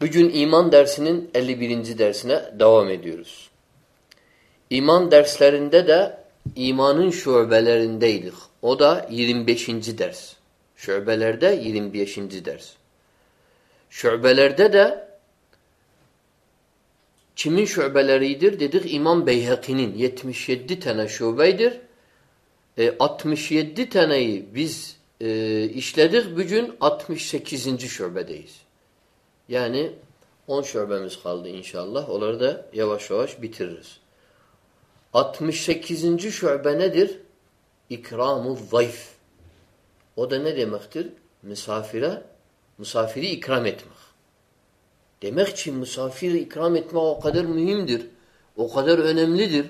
Bugün iman dersinin 51. dersine devam ediyoruz. İman derslerinde de imanın şubelerindeydik. O da 25. ders. Şubelerde 25. ders. Şubelerde de kimin şubeleridir? Dedik İmam Beyhaki'nin 77 tane şubeydir. E, 67 taneyi biz e, işledik. Bugün 68. şubedeyiz. Yani 10 şubemiz kaldı inşallah. Onları da yavaş yavaş bitiririz. 68. şube nedir? İkramu zayıf. O da ne demektir? Misafire, misafiri ikram etmek. Demek ki misafiri ikram etmek o kadar mühimdir. O kadar önemlidir.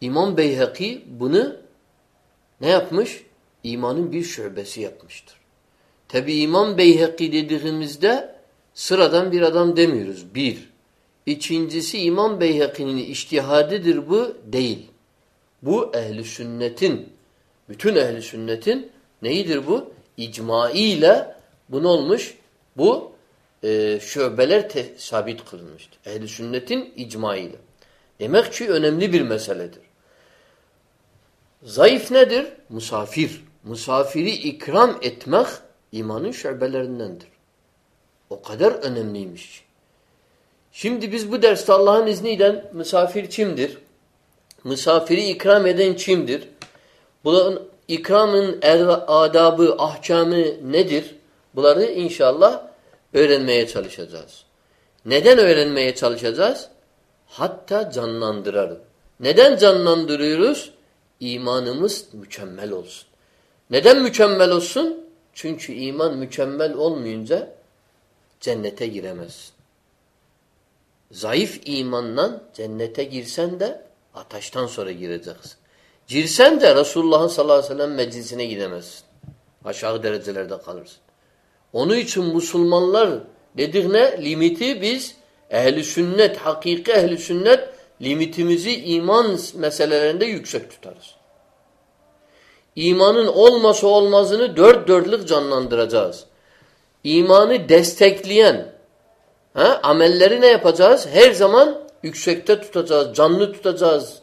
İmam Beyhaki bunu ne yapmış? İmanın bir şubesi yapmıştır. Tabi İmam Beyhaki dediğimizde sıradan bir adam demiyoruz. Bir. İkincisi İmam Beyhaki'nin iştihadidir bu değil. Bu ehli sünnetin, bütün ehli sünnetin neyidir bu? İcmaiyle bu ne olmuş? Bu e, şöbeler sabit kılınmıştır. Ehli sünnetin icmaiyle. Demek ki önemli bir meseledir. Zayıf nedir? Musafir. Musafiri ikram etmek imanın şöbelerindendir. O kadar önemliymiş. Şimdi biz bu derste Allah'ın izniyle misafir kimdir? Misafiri ikram eden kimdir? Bunun ikramın adabı, ahkamı nedir? Bunları inşallah öğrenmeye çalışacağız. Neden öğrenmeye çalışacağız? Hatta canlandıralım. Neden canlandırıyoruz? İmanımız mükemmel olsun. Neden mükemmel olsun? Çünkü iman mükemmel olmayınca cennete giremezsin. Zayıf imanla cennete girsen de ateşten sonra gireceksin. Girsen de Resulullah'ın sallallahu aleyhi ve sellem meclisine gidemezsin. Aşağı derecelerde kalırsın. Onun için Müslümanlar dedik ne? Limiti biz ehli sünnet, hakiki ehli sünnet limitimizi iman meselelerinde yüksek tutarız. İmanın olması olmazını dört dörtlük canlandıracağız. İmanı destekleyen ha, amelleri ne yapacağız? Her zaman yüksekte tutacağız, canlı tutacağız.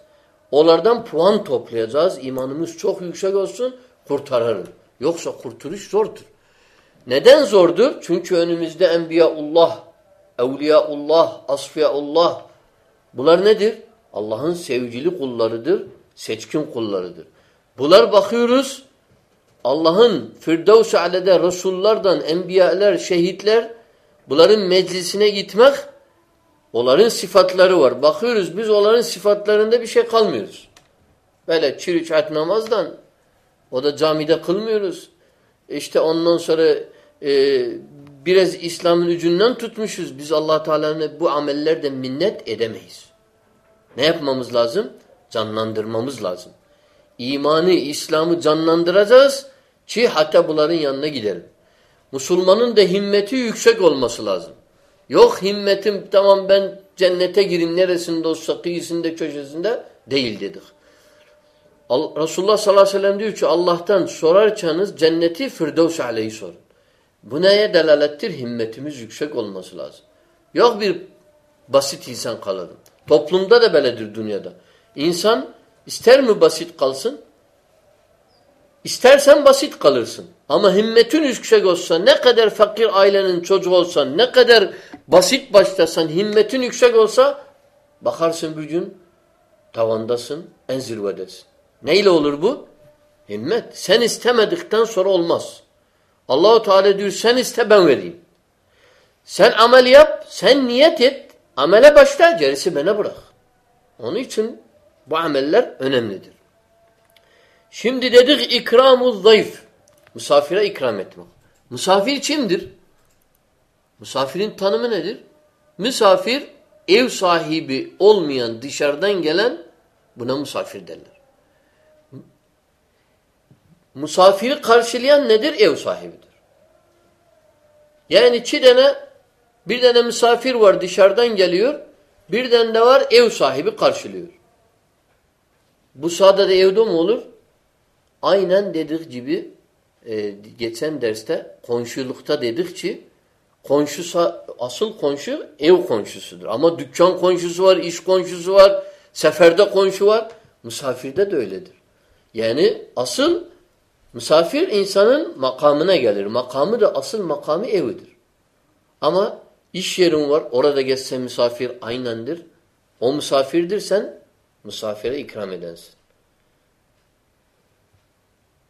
Onlardan puan toplayacağız. İmanımız çok yüksek olsun, kurtarırım. Yoksa kurtuluş zordur. Neden zordur? Çünkü önümüzde Enbiyaullah, Evliyaullah, Asfiyaullah. Bunlar nedir? Allah'ın sevgili kullarıdır, seçkin kullarıdır. Bunlar bakıyoruz, Allah'ın Firdevs-i Ale'de Resullardan, Enbiyalar, şehitler, bunların meclisine gitmek, onların sıfatları var. Bakıyoruz biz onların sıfatlarında bir şey kalmıyoruz. Böyle çürüç namazdan, o da camide kılmıyoruz. İşte ondan sonra e, biraz İslam'ın ucundan tutmuşuz. Biz allah Teala'nın bu amellerden minnet edemeyiz. Ne yapmamız lazım? Canlandırmamız lazım. İmanı, İslam'ı canlandıracağız ki hatta bunların yanına gidelim. Müslümanın da himmeti yüksek olması lazım. Yok himmetim tamam ben cennete gireyim neresinde olsa kıyısında köşesinde değil dedik. Resulullah sallallahu aleyhi ve sellem diyor ki Allah'tan sorarsanız cenneti Firdevs aleyhi sorun. Bu neye delalettir? Himmetimiz yüksek olması lazım. Yok bir basit insan kalalım. Toplumda da böyledir dünyada. İnsan ister mi basit kalsın? İstersen basit kalırsın. Ama himmetin yüksek olsa, ne kadar fakir ailenin çocuğu olsan, ne kadar basit başlasan, himmetin yüksek olsa, bakarsın bir gün tavandasın, en zirvedesin. Neyle olur bu? Himmet. Sen istemedikten sonra olmaz. Allahu Teala diyor sen iste ben vereyim. Sen amel yap, sen niyet et, amele başla, gerisi bana bırak. Onun için bu ameller önemlidir. Şimdi dedik ikramu zayıf. Misafire ikram etmek. Misafir kimdir? Misafirin tanımı nedir? Misafir ev sahibi olmayan dışarıdan gelen buna misafir derler. Misafiri karşılayan nedir? Ev sahibidir. Yani iki tane bir tane misafir var dışarıdan geliyor. Bir tane de var ev sahibi karşılıyor. Bu sadece evde mi olur? Aynen dedik gibi e, geçen derste komşulukta dedik ki Komşu asıl komşu ev komşusudur. Ama dükkan komşusu var, iş komşusu var, seferde komşu var. Misafirde de öyledir. Yani asıl misafir insanın makamına gelir. Makamı da asıl makamı evidir. Ama iş yerin var, orada geçse misafir aynendir. O misafirdir sen misafire ikram edensin.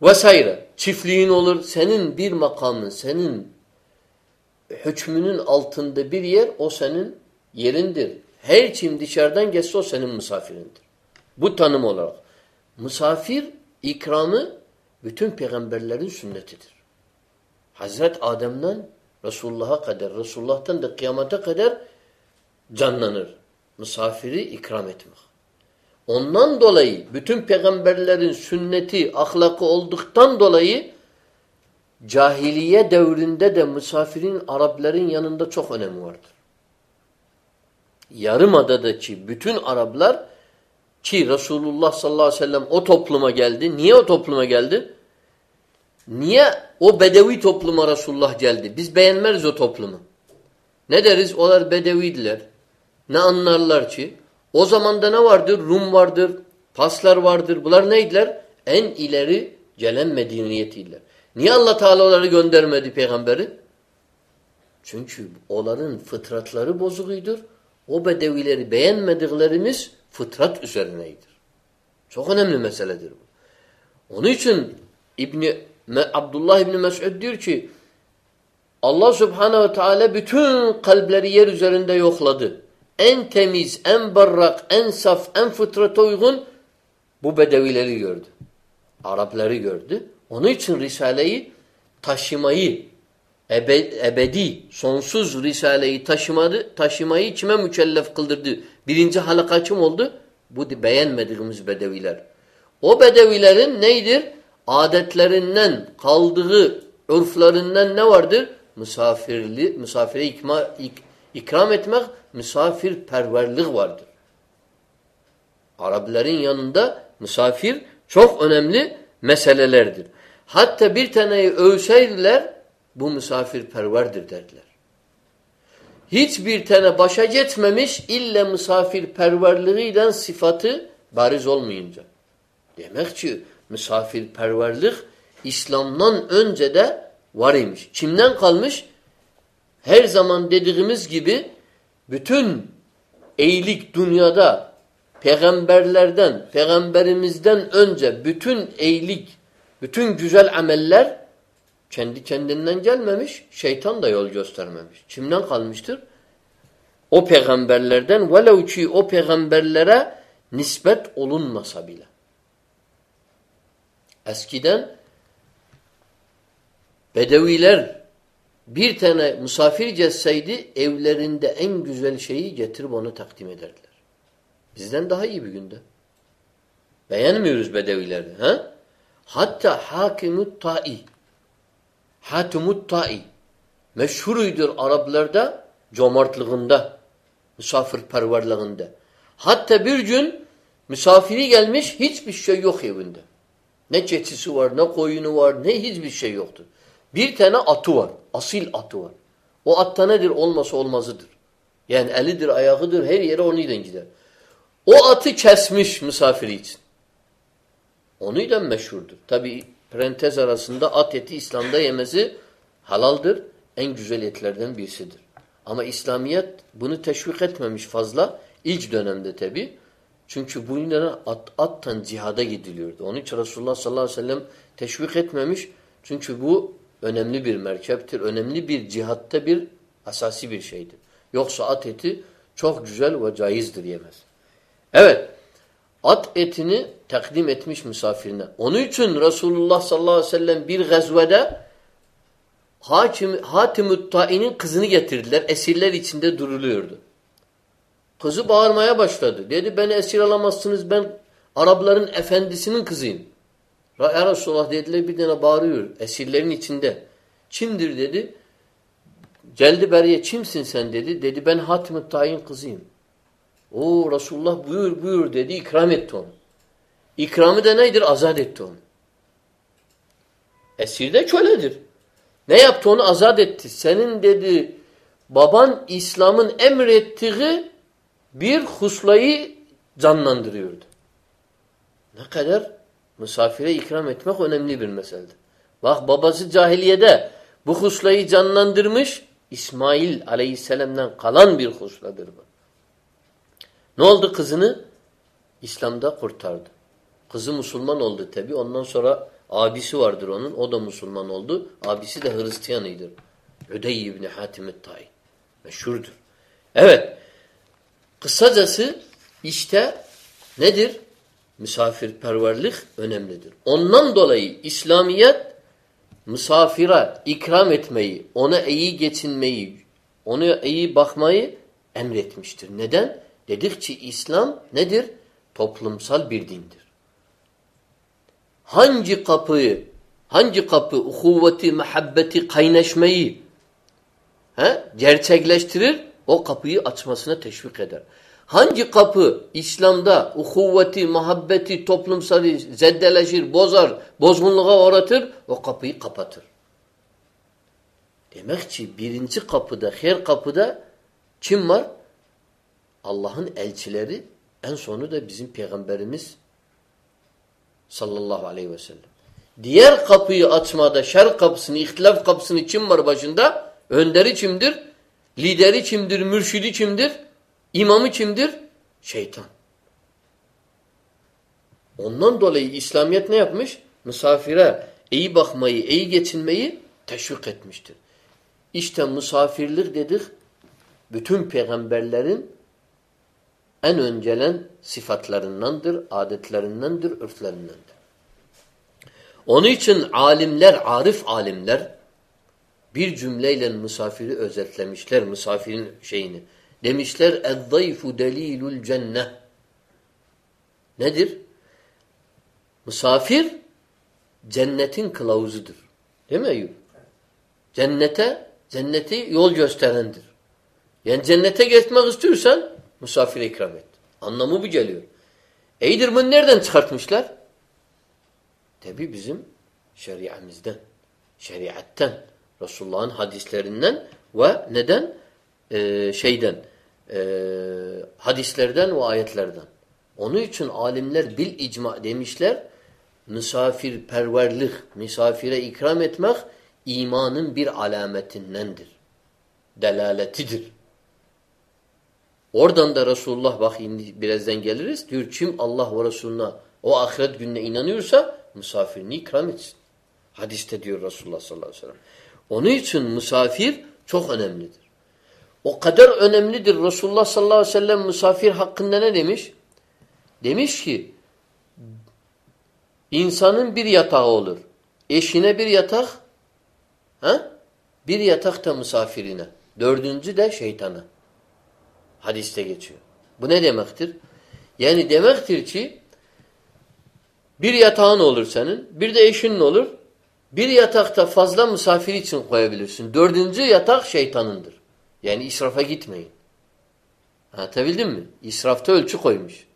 Vesaire. Çiftliğin olur, senin bir makamın, senin hükmünün altında bir yer o senin yerindir. Her kim dışarıdan geçse o senin misafirindir. Bu tanım olarak. Misafir ikramı bütün peygamberlerin sünnetidir. Hazret Adem'den Resulullah'a kadar, Resulullah'tan da kıyamete kadar canlanır. Misafiri ikram etmek. Ondan dolayı bütün peygamberlerin sünneti, ahlakı olduktan dolayı cahiliye devrinde de misafirin Arapların yanında çok önemi vardır. Yarımada'daki bütün Araplar ki Resulullah sallallahu aleyhi ve sellem o topluma geldi. Niye o topluma geldi? Niye o bedevi topluma Resulullah geldi? Biz beğenmeriz o toplumu. Ne deriz? Onlar bedevidiler. Ne anlarlar ki? O zamanda ne vardır? Rum vardır, Paslar vardır. Bunlar neydiler? En ileri gelen medeniyetiydiler. Niye Allah Teala onları göndermedi peygamberi? Çünkü onların fıtratları bozukuydur. O bedevileri beğenmediklerimiz fıtrat üzerineydir. Çok önemli meseledir bu. Onun için İbni Abdullah İbni Mesud diyor ki Allah Subhanahu ve Teala bütün kalpleri yer üzerinde yokladı. En temiz, en berrak, en saf, en fıtrata uygun bu bedevileri gördü. Arapları gördü. Onun için Risale'yi taşımayı, ebedi, sonsuz Risale'yi taşımadı, taşımayı kime mükellef kıldırdı? Birinci halaka kim oldu? Bu beğenmediğimiz bedeviler. O bedevilerin neydir? Adetlerinden, kaldığı örflerinden ne vardır? Misafirli, misafire ikma, ik, ikram etmek, misafirperverlik vardır. Arapların yanında misafir çok önemli meselelerdir. Hatta bir taneyi övseydiler bu misafirperverdir derdiler. Hiçbir tane başa geçmemiş ille misafirperverliğiyle sıfatı bariz olmayınca. Demek ki misafirperverlik İslam'dan önce de var imiş. Kimden kalmış? Her zaman dediğimiz gibi bütün iyilik dünyada peygamberlerden, peygamberimizden önce bütün iyilik bütün güzel ameller kendi kendinden gelmemiş, şeytan da yol göstermemiş. Kimden kalmıştır? O peygamberlerden velev ki o peygamberlere nispet olunmasa bile. Eskiden Bedeviler bir tane misafir geçseydi evlerinde en güzel şeyi getirip onu takdim ederdiler. Bizden daha iyi bir günde. Beğenmiyoruz Bedevileri. Ha? Hatta Hakimut Ta'i Hatimut Ta'i meşhuruydur Araplarda cömertlığında, misafirperverliğinde. Hatta bir gün misafiri gelmiş hiçbir şey yok evinde. Ne keçisi var, ne koyunu var, ne hiçbir şey yoktur. Bir tane atı var, asil atı var. O atta nedir? Olmasa olmazıdır. Yani elidir, ayağıdır, her yere onunla gider. O atı kesmiş misafiri için. Onu da meşhurdur. Tabi parantez arasında at eti İslam'da yemesi halaldır. En güzel etlerden birisidir. Ama İslamiyet bunu teşvik etmemiş fazla. İlk dönemde tabi. Çünkü bu yüzden at, attan cihada gidiliyordu. Onun için Resulullah sallallahu aleyhi ve sellem teşvik etmemiş. Çünkü bu önemli bir merkeptir. Önemli bir cihatta bir asasi bir şeydir. Yoksa at eti çok güzel ve caizdir yemez. Evet at etini takdim etmiş misafirine. Onun için Resulullah sallallahu aleyhi ve sellem bir gazvede Hatim, Hatim-ü kızını getirdiler. Esirler içinde duruluyordu. Kızı bağırmaya başladı. Dedi beni esir alamazsınız ben Arapların efendisinin kızıyım. Ya Resulullah dediler bir tane bağırıyor esirlerin içinde. Kimdir dedi. Geldi beriye kimsin sen dedi. Dedi ben Hatim-ü Ta'in kızıyım. O Resulullah buyur buyur dedi ikram etti onu. İkramı da nedir? Azat etti onu. Esir de köledir. Ne yaptı onu? Azat etti. Senin dedi baban İslam'ın emrettiği bir huslayı canlandırıyordu. Ne kadar misafire ikram etmek önemli bir meseledir. Bak babası cahiliyede bu huslayı canlandırmış İsmail aleyhisselam'dan kalan bir husladır bu. Ne oldu kızını? İslam'da kurtardı. Kızı Müslüman oldu tabi. Ondan sonra abisi vardır onun. O da Müslüman oldu. Abisi de Hristiyanıydır. Ödey İbni Hatim Tayi. Meşhurdur. Evet. Kısacası işte nedir? Misafirperverlik önemlidir. Ondan dolayı İslamiyet misafire ikram etmeyi, ona iyi geçinmeyi, ona iyi bakmayı emretmiştir. Neden? Dedikçe İslam nedir? Toplumsal bir dindir. Hangi kapıyı, hangi kapı uhuvveti, muhabbeti, kaynaşmayı he, gerçekleştirir? O kapıyı açmasına teşvik eder. Hangi kapı İslam'da uhuvveti, muhabbeti, toplumsal zeddeleşir, bozar, bozgunluğa uğratır, o kapıyı kapatır. Demek ki birinci kapıda, her kapıda kim var? Allah'ın elçileri, en sonu da bizim Peygamberimiz sallallahu aleyhi ve sellem. Diğer kapıyı açmada, şer kapısını, ihtilaf kapısını kim var başında? Önderi kimdir? Lideri kimdir? Mürşidi kimdir? İmamı kimdir? Şeytan. Ondan dolayı İslamiyet ne yapmış? Misafire iyi bakmayı, iyi geçinmeyi teşvik etmiştir. İşte misafirlik dedik, bütün peygamberlerin en öncelen sıfatlarındandır, adetlerindendir, örflerindendir. Onun için alimler, arif alimler bir cümleyle misafiri özetlemişler, misafirin şeyini. Demişler اَذَّيْفُ delilul cenne. Nedir? Misafir cennetin kılavuzudur. Değil mi Eyüp? Cennete, cenneti yol gösterendir. Yani cennete geçmek istiyorsan misafire ikram et. Anlamı bu geliyor. İyidir bunu nereden çıkartmışlar? Tabi bizim şeriamizden, şeriatten, Resulullah'ın hadislerinden ve neden? Ee, şeyden, e, hadislerden ve ayetlerden. Onun için alimler bil icma demişler, misafirperverlik, misafire ikram etmek imanın bir alametindendir. Delaletidir. Oradan da Resulullah bak birazdan geliriz. Diyor kim Allah ve Resulüne o ahiret gününe inanıyorsa misafirini ikram etsin. Hadiste diyor Resulullah sallallahu aleyhi ve sellem. Onun için misafir çok önemlidir. O kadar önemlidir. Resulullah sallallahu aleyhi ve sellem misafir hakkında ne demiş? Demiş ki insanın bir yatağı olur. Eşine bir yatak ha? bir yatak da misafirine. Dördüncü de şeytana. Hadiste geçiyor. Bu ne demektir? Yani demektir ki bir yatağın olur senin, bir de eşinin olur. Bir yatakta fazla misafir için koyabilirsin. Dördüncü yatak şeytanındır. Yani israfa gitmeyin. Anlatabildim mi? İsrafta ölçü koymuş.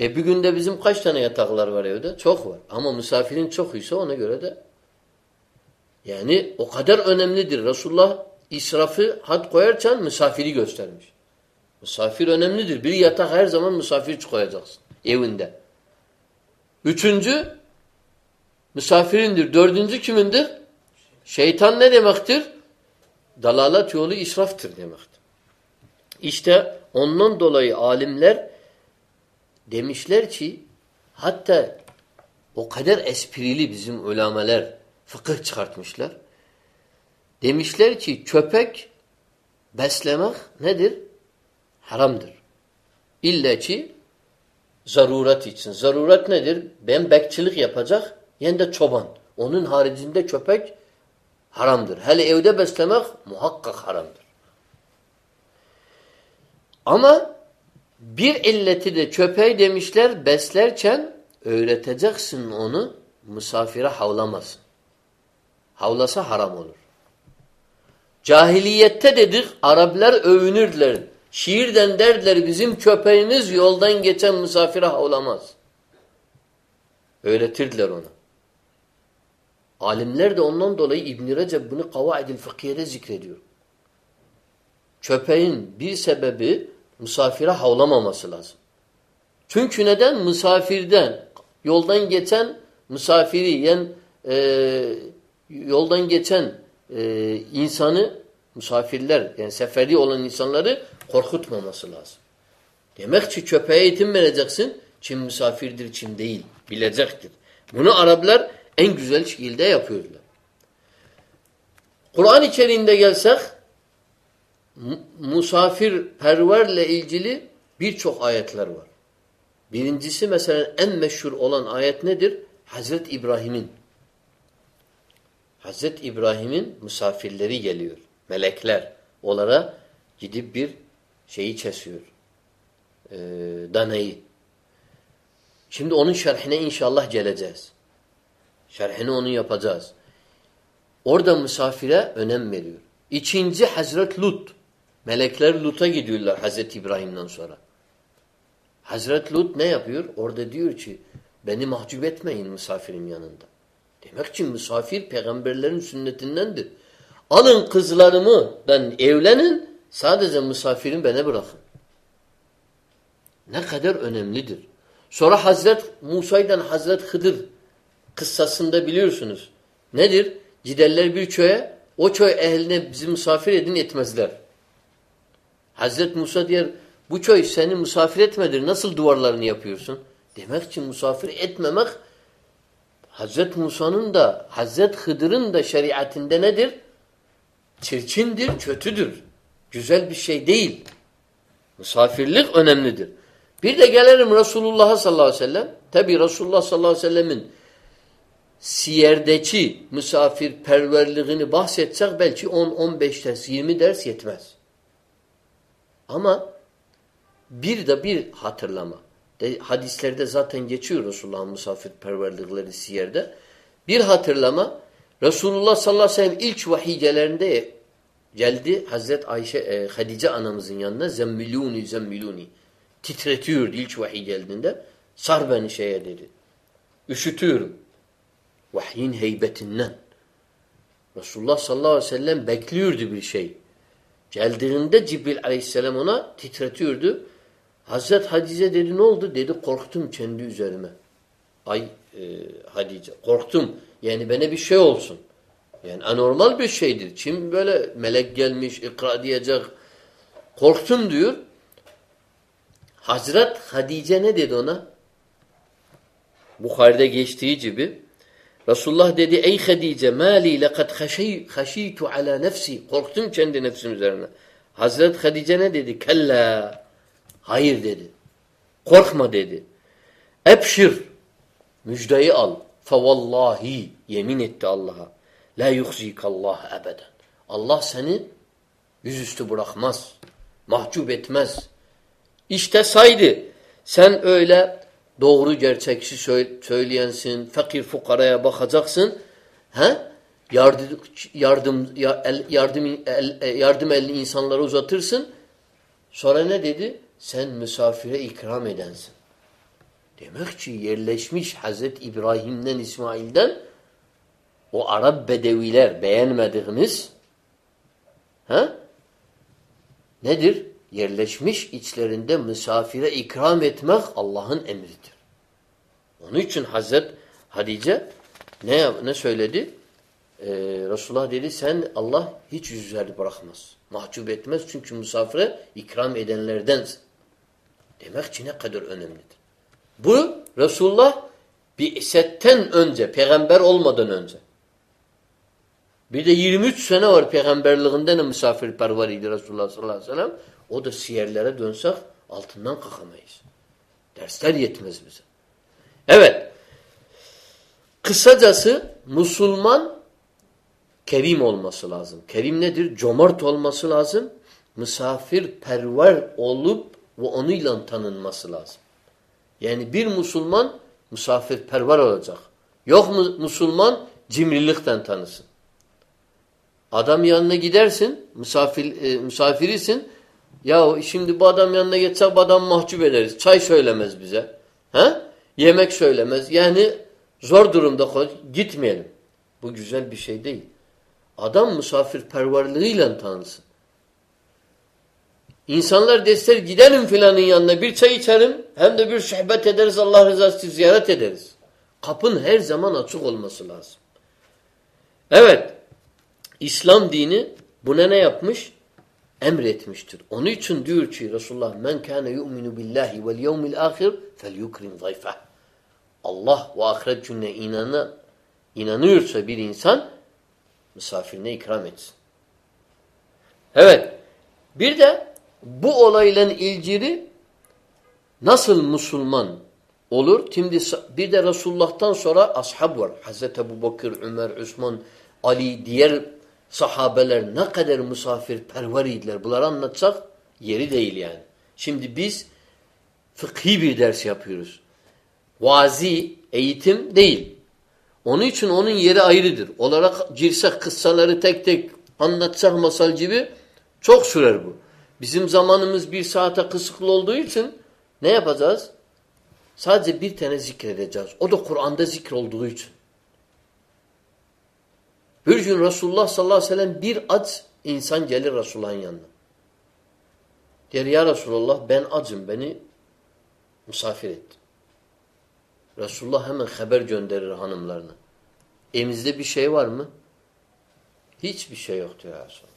E bir günde bizim kaç tane yataklar var evde? Çok var. Ama misafirin çok ise ona göre de yani o kadar önemlidir. Resulullah israfı had koyarken misafiri göstermiş. Misafir önemlidir. Bir yatak her zaman misafir koyacaksın evinde. Üçüncü misafirindir. Dördüncü kimindir? Şeytan ne demektir? Dalalat yolu israftır demektir. İşte ondan dolayı alimler demişler ki hatta o kadar esprili bizim ulemeler fıkıh çıkartmışlar. Demişler ki köpek beslemek nedir? Haramdır. İlle ki zaruret için. Zaruret nedir? Ben bekçilik yapacak, yani de çoban. Onun haricinde köpek haramdır. Hele evde beslemek muhakkak haramdır. Ama bir illeti de köpeği demişler beslerken öğreteceksin onu misafire havlamasın. Havlasa haram olur. Cahiliyette dedik Araplar övünürler. Şiirden derdiler bizim köpeğimiz yoldan geçen misafire havlamaz. Öğretirdiler ona. Alimler de ondan dolayı İbn-i Recep bunu Kavaidil Fıkhiye'de zikrediyor. köpeğin bir sebebi misafire havlamaması lazım. Çünkü neden? Misafirden, yoldan geçen misafiri, yani e, yoldan geçen e, insanı, misafirler, yani seferi olan insanları korkutmaması lazım. Demek ki köpeğe eğitim vereceksin. Çin misafirdir, Çin değil. Bilecektir. Bunu Araplar en güzel şekilde yapıyorlar. Kur'an içeriğinde gelsek misafirperverle ilgili birçok ayetler var. Birincisi mesela en meşhur olan ayet nedir? Hazreti İbrahim'in. Hazreti İbrahim'in misafirleri geliyor. Melekler. Onlara gidip bir şeyi kesiyor. E, danayı. Şimdi onun şerhine inşallah geleceğiz. Şerhini onu yapacağız. Orada misafire önem veriyor. İkinci Hazret Lut. Melekler Lut'a gidiyorlar Hazreti İbrahim'den sonra. Hazret Lut ne yapıyor? Orada diyor ki beni mahcup etmeyin misafirin yanında. Demek ki misafir peygamberlerin sünnetindendir. Alın kızlarımı ben evlenin sadece misafirin bana bırakın. Ne kadar önemlidir. Sonra Hazret Musa'yla Hazret Hıdır kıssasında biliyorsunuz. Nedir? Giderler bir köye, o köy ehline bizi misafir edin etmezler. Hazret Musa diyor, bu köy seni misafir etmedir, nasıl duvarlarını yapıyorsun? Demek ki misafir etmemek, Hazret Musa'nın da, Hazret Hıdır'ın da şeriatinde nedir? Çirkindir, kötüdür. Güzel bir şey değil. Misafirlik önemlidir. Bir de gelelim Resulullah'a sallallahu aleyhi ve sellem. Tabi Resulullah sallallahu aleyhi ve sellemin siyerdeki misafirperverliğini bahsetsek belki 10-15 ders, 20 ders yetmez. Ama bir de bir hatırlama. De, hadislerde zaten geçiyor Resulullah'ın misafirperverlikleri siyerde. Bir hatırlama Resulullah sallallahu aleyhi ve sellem ilk vahiycelerinde geldi Hazret Ayşe e, Hadice anamızın yanına zemmiluni zemmiluni titretiyordu ilk vahiy geldiğinde. Sar beni şeye dedi. Üşütüyorum. Vahyin heybetinden. Resulullah sallallahu aleyhi ve sellem bekliyordu bir şey. Geldiğinde Cibril aleyhisselam ona titretiyordu. Hazret Hadice dedi ne oldu? Dedi korktum kendi üzerime. Ay e, Hadice korktum. Yani bana bir şey olsun. Yani anormal bir şeydir. Kim böyle melek gelmiş ikra diyecek. Korktum diyor. Hazret Hadice ne dedi ona? Bukhari'de geçtiği gibi Resulullah dedi ey Hadice mali lekad haşitu ala nefsi korktum kendi nefsim üzerine. Hazret Hadice ne dedi? Kella hayır dedi. Korkma dedi. Ebşir müjdeyi al. Fevallahi yemin etti Allah'a. La yuhzikallah ebeden. Allah seni yüzüstü bırakmaz. Mahcup etmez. İşte saydı. Sen öyle doğru gerçekçi söyleyensin, fakir fukaraya bakacaksın. He? Yardım yardım yardım e, yardım elini insanlara uzatırsın. Sonra ne dedi? Sen misafire ikram edensin. Demek ki yerleşmiş Hazreti İbrahim'den İsmail'den o Arap bedeviler beğenmediğimiz he? nedir? Yerleşmiş içlerinde misafire ikram etmek Allah'ın emridir. Onun için Hazret Hadice ne ne söyledi? Ee, Resulullah dedi sen Allah hiç yüzleri bırakmaz. Mahcup etmez çünkü misafire ikram edenlerdensin. Demek ki ne kadar önemlidir. Bu Resulullah bir isetten önce, peygamber olmadan önce. Bir de 23 sene var peygamberliğinde ne misafirperveriydi Resulullah sallallahu aleyhi ve sellem. O da siyerlere dönsek altından kalkamayız. Dersler yetmez bize. Evet. Kısacası Müslüman kerim olması lazım. Kerim nedir? Cömert olması lazım. Misafirperver olup ve onunla tanınması lazım. Yani bir Müslüman misafirperver olacak. Yok mu Müslüman cimrilikten tanısın. Adam yanına gidersin, misafir, e, misafirisin, ya şimdi bu adam yanına geçsek bu adam mahcup ederiz. Çay söylemez bize. He? Yemek söylemez. Yani zor durumda. Gitmeyelim. Bu güzel bir şey değil. Adam misafirperverliğiyle tanınsın. İnsanlar deser gidelim filanın yanına bir çay içerim hem de bir sohbet ederiz Allah rızası için ziyaret ederiz. Kapın her zaman açık olması lazım. Evet. İslam dini buna ne yapmış? Emretmiştir. Onun için diyor ki Resulullah men kana yu'minu billahi vel yevmil ahir felyukrim zayfeh. Allah ve ahiret gününe inanı, inanıyorsa bir insan misafirine ikram etsin. Evet. Bir de bu olayla ilgili nasıl Müslüman olur? Şimdi bir de Resulullah'tan sonra ashab var. Hazreti Ebu Bakır, Ömer, Osman, Ali, diğer sahabeler ne kadar misafirperver idiler. Bunları anlatsak yeri değil yani. Şimdi biz fıkhi bir ders yapıyoruz. Vazi, eğitim değil. Onun için onun yeri ayrıdır. Olarak girsek kıssaları tek tek anlatsak masal gibi çok sürer bu. Bizim zamanımız bir saate kısıklı olduğu için ne yapacağız? Sadece bir tane zikredeceğiz. O da Kur'an'da zikr olduğu için. Bir gün Resulullah sallallahu aleyhi ve sellem bir aç insan gelir Resulullah'ın yanına. Der ya Resulullah ben acım beni misafir et. Resulullah hemen haber gönderir hanımlarına. Evimizde bir şey var mı? Hiçbir şey yoktur ya Resulullah.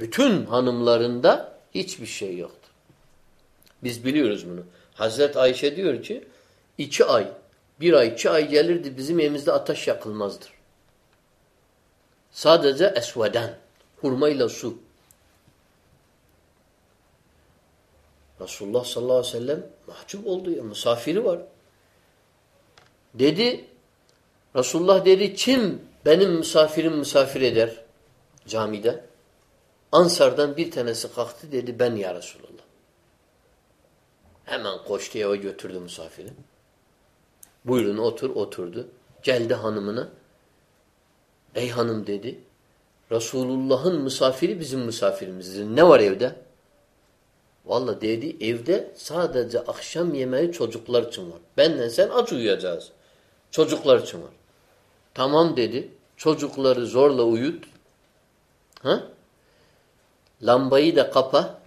Bütün hanımlarında hiçbir şey yoktur. Biz biliyoruz bunu. Hazreti Ayşe diyor ki iki ay, bir ay, iki ay gelirdi bizim evimizde ateş yakılmazdır. Sadece esveden, hurmayla su. Resulullah sallallahu aleyhi ve sellem mahcup oldu ya, misafiri var. Dedi, Resulullah dedi kim benim misafirim misafir eder camide? Ansardan bir tanesi kalktı dedi ben ya Resulullah. Hemen koştu eve götürdü misafiri. Buyurun otur oturdu. Geldi hanımına. Ey hanım dedi. Resulullah'ın misafiri bizim misafirimizdir. Ne var evde? Valla dedi evde sadece akşam yemeği çocuklar için var. Benden sen aç uyuyacağız. Çocuklar için var. Tamam dedi. Çocukları zorla uyut. Ha? Lambayı da kapa.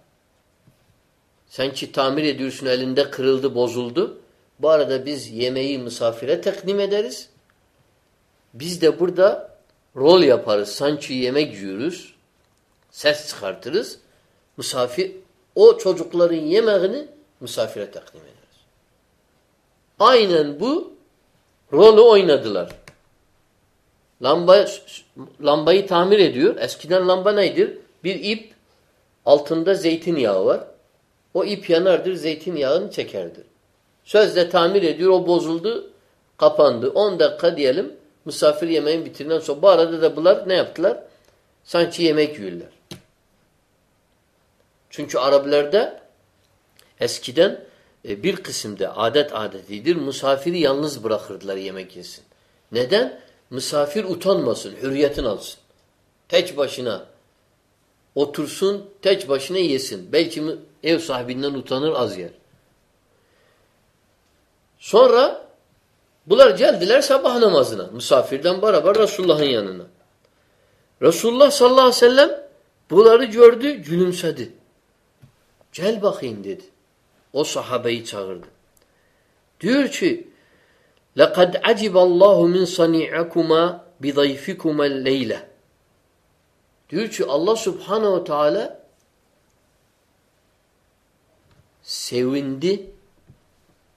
Sen ki tamir ediyorsun elinde kırıldı bozuldu. Bu arada biz yemeği misafire takdim ederiz. Biz de burada rol yaparız. Sanki yemek yiyoruz. Ses çıkartırız. Misafir o çocukların yemeğini misafire takdim ederiz. Aynen bu rolü oynadılar. Lamba, lambayı tamir ediyor. Eskiden lamba nedir? Bir ip altında zeytinyağı var. O ip yanardır, zeytinyağını çekerdir. Sözde tamir ediyor, o bozuldu, kapandı. 10 dakika diyelim, misafir yemeğin bitirinden sonra. Bu arada da bunlar ne yaptılar? Sanki yemek yiyorlar. Çünkü Arablerde eskiden e, bir kısımda adet adetidir. Misafiri yalnız bırakırdılar yemek yesin. Neden? Misafir utanmasın, hürriyetin alsın. Tek başına otursun, tek başına yesin. Belki ev sahibinden utanır az yer. Sonra bunlar geldiler sabah namazına. Misafirden beraber Resulullah'ın yanına. Resulullah sallallahu aleyhi ve sellem bunları gördü, gülümsedi. Gel bakayım dedi. O sahabeyi çağırdı. Diyor ki لَقَدْ عَجِبَ اللّٰهُ مِنْ صَنِيعَكُمَا بِضَيْفِكُمَا اللَّيْلَةِ Diyor ki Allah subhanehu ve teala sevindi.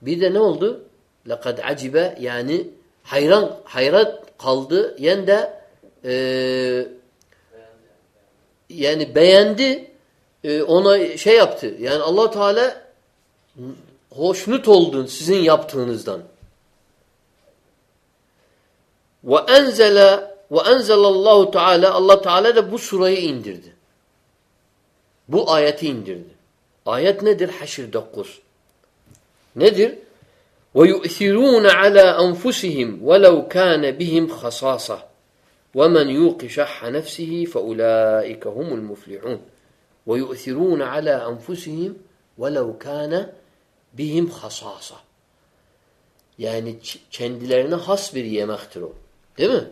Bir de ne oldu? لَقَدْ عَجِبَ yani hayran hayran kaldı. Yani de e, yani beğendi e, ona şey yaptı. Yani allah Teala hoşnut oldun sizin yaptığınızdan. Ve enzele ve enzelallahu Teala Allah Teala da bu surayı indirdi. Bu ayeti indirdi. Ayet nedir? Haşr 9. Nedir? وَيُؤْثِرُونَ عَلَى أَنْفُسِهِمْ وَلَوْ كَانَ بِهِمْ خَصَاصَةً وَمَنْ يُوقِ شَحَّ نَفْسِهِ فَأُولَٰئِكَ هُمُ الْمُفْلِحُونَ وَيُؤْثِرُونَ عَلَى أَنْفُسِهِمْ وَلَوْ كَانَ بِهِمْ خَصَاصَةً Yani kendilerine has bir yemektir o. Değil mi?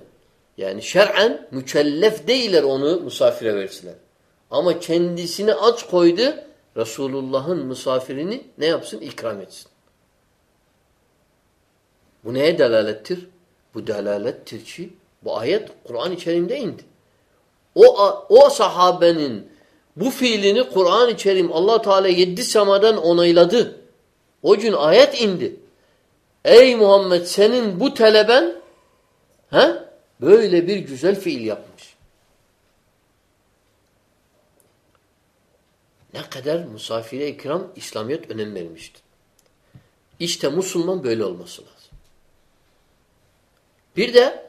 Yani şer'en mükellef değiller onu misafire versinler. Ama kendisini aç koydu. Resulullah'ın misafirini ne yapsın? İkram etsin. Bu neye delalettir? Bu delalettir ki bu ayet Kur'an-ı indi. O, o sahabenin bu fiilini Kur'an-ı Kerim allah Teala yedi semadan onayladı. O gün ayet indi. Ey Muhammed senin bu taleben he, böyle bir güzel fiil yapmış. Ne kadar misafire ikram İslamiyet önem vermiştir. İşte Müslüman böyle olması lazım. Bir de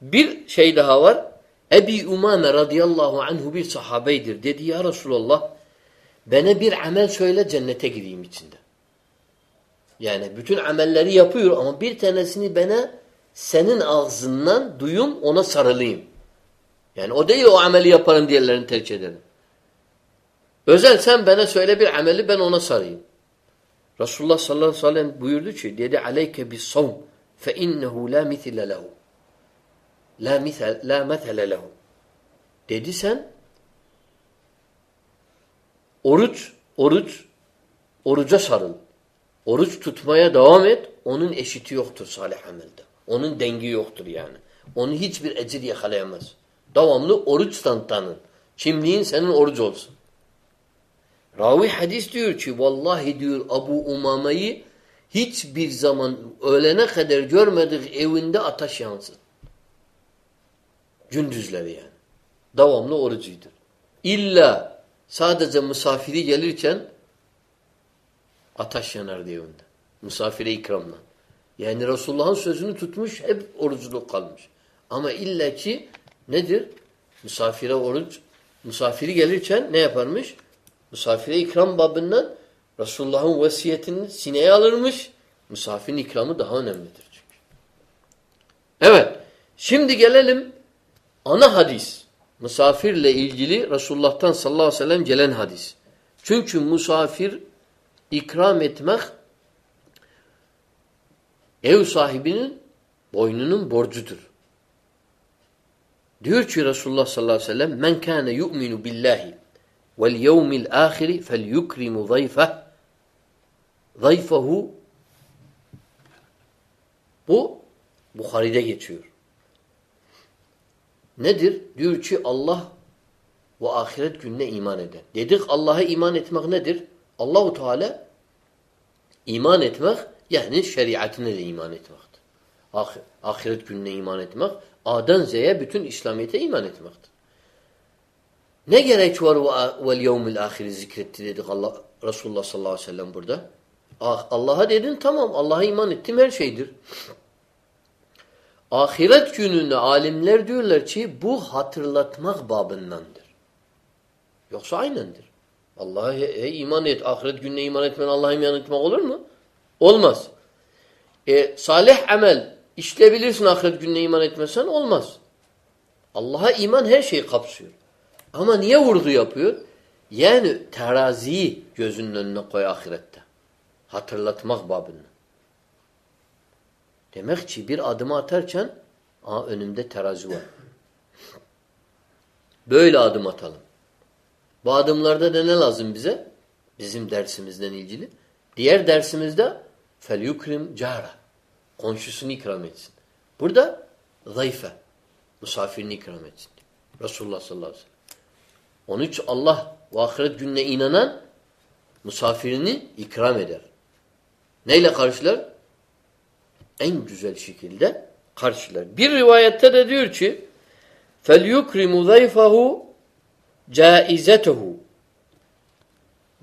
bir şey daha var. Ebi Umame radıyallahu anhu bir sahabeydir. Dedi ya Resulallah bana bir amel söyle cennete gireyim içinde. Yani bütün amelleri yapıyor ama bir tanesini bana senin ağzından duyum ona sarılayım. Yani o değil o ameli yaparım diğerlerini tercih ederim. Özel sen bana söyle bir ameli ben ona sarayım. Resulullah sallallahu aleyhi ve sellem buyurdu ki dedi aleyke bis savm innehu la misle lehu. La misel la mesele lehu. Dedi sen oruç oruç oruca sarıl. Oruç tutmaya devam et. Onun eşiti yoktur salih amelde. Onun dengi yoktur yani. Onu hiçbir ecir yakalayamaz. Devamlı oruç tanın. Kimliğin senin oruç olsun. Ravi hadis diyor ki vallahi diyor Abu Umame'yi hiçbir zaman ölene kadar görmedik evinde ateş yansın. Gündüzleri yani. Devamlı orucuydur. İlla sadece misafiri gelirken ateş yanar onda. Misafire ikramla. Yani Resulullah'ın sözünü tutmuş hep oruculuk kalmış. Ama illa ki nedir? Misafire oruç misafiri gelirken ne yaparmış? Misafire ikram babından Resulullah'ın vesiyetini sineye alırmış. Misafirin ikramı daha önemlidir çünkü. Evet. Şimdi gelelim ana hadis. Misafirle ilgili Resulullah'tan sallallahu aleyhi ve sellem gelen hadis. Çünkü misafir ikram etmek ev sahibinin boynunun borcudur. Diyor ki Resulullah sallallahu aleyhi ve sellem men kâne yu'minu billahi vel yevmil ahiri fel yukrimu zayfeh zayfehu bu Bukhari'de geçiyor. Nedir? Diyor ki Allah ve ahiret gününe iman eder. Dedik Allah'a iman etmek nedir? Allahu Teala iman etmek yani şeriatine de iman etmektir. ahiret gününe iman etmek A'dan Z'ye bütün İslamiyet'e iman etmektir. Ne gerek var vel yevmil ahiri zikretti dedik Allah Resulullah sallallahu aleyhi ve sellem burada. Ah, Allah'a dedin tamam Allah'a iman ettim her şeydir. Ahiret gününde alimler diyorlar ki bu hatırlatmak babındandır. Yoksa aynendir. Allah'a iman et, ahiret gününe iman etmen Allah'a iman etmek olur mu? Olmaz. E, salih amel işleyebilirsin ahiret gününe iman etmesen olmaz. Allah'a iman her şeyi kapsıyor. Ama niye vurdu yapıyor? Yani teraziyi gözünün önüne koy ahirette. Hatırlatmak babından. Demek ki bir adım atarken aa, önümde terazi var. Böyle adım atalım. Bu adımlarda da ne lazım bize? Bizim dersimizden ilgili. Diğer dersimizde yukrim cara. Komşusunu ikram etsin. Burada zayıfe. Misafirini ikram etsin. Resulullah sallallahu aleyhi ve sellem. Onun için Allah ve ahiret gününe inanan misafirini ikram eder. Neyle karşılar? En güzel şekilde karşılar. Bir rivayette de diyor ki فَلْيُكْرِمُ ذَيْفَهُ caizetehu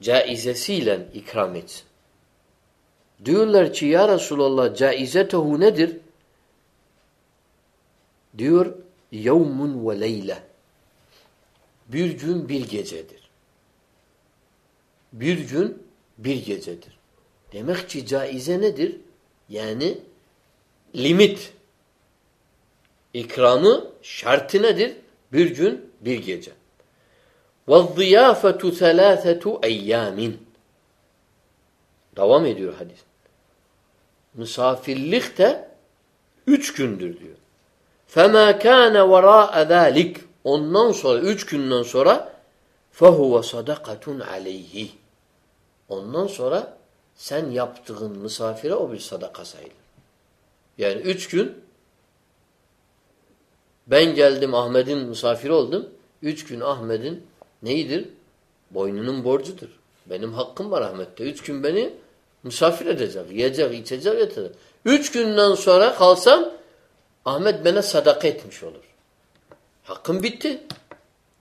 caizesiyle ikram etsin. Diyorlar ki ya Resulallah caizetehu nedir? Diyor yevmun ve leyle. Bir gün bir gecedir. Bir gün bir gecedir. Demek ki caize nedir? Yani limit. İkramı şartı nedir? Bir gün bir gece. وَالضِّيَافَةُ ثَلَاثَةُ اَيَّامٍ Devam ediyor hadis. Misafirlik de üç gündür diyor. فَمَا كَانَ وَرَاءَ ذَٰلِكِ Ondan sonra, üç günden sonra فَهُوَ صَدَقَةٌ عَلَيْهِ Ondan sonra sen yaptığın misafire o bir sadaka sayılır. Yani üç gün ben geldim Ahmet'in misafiri oldum. Üç gün Ahmet'in neyidir? Boynunun borcudur. Benim hakkım var Ahmet'te. Üç gün beni misafir edecek. Yiyecek, içecek, yatacak. Üç günden sonra kalsam Ahmet bana sadaka etmiş olur. Hakkım bitti.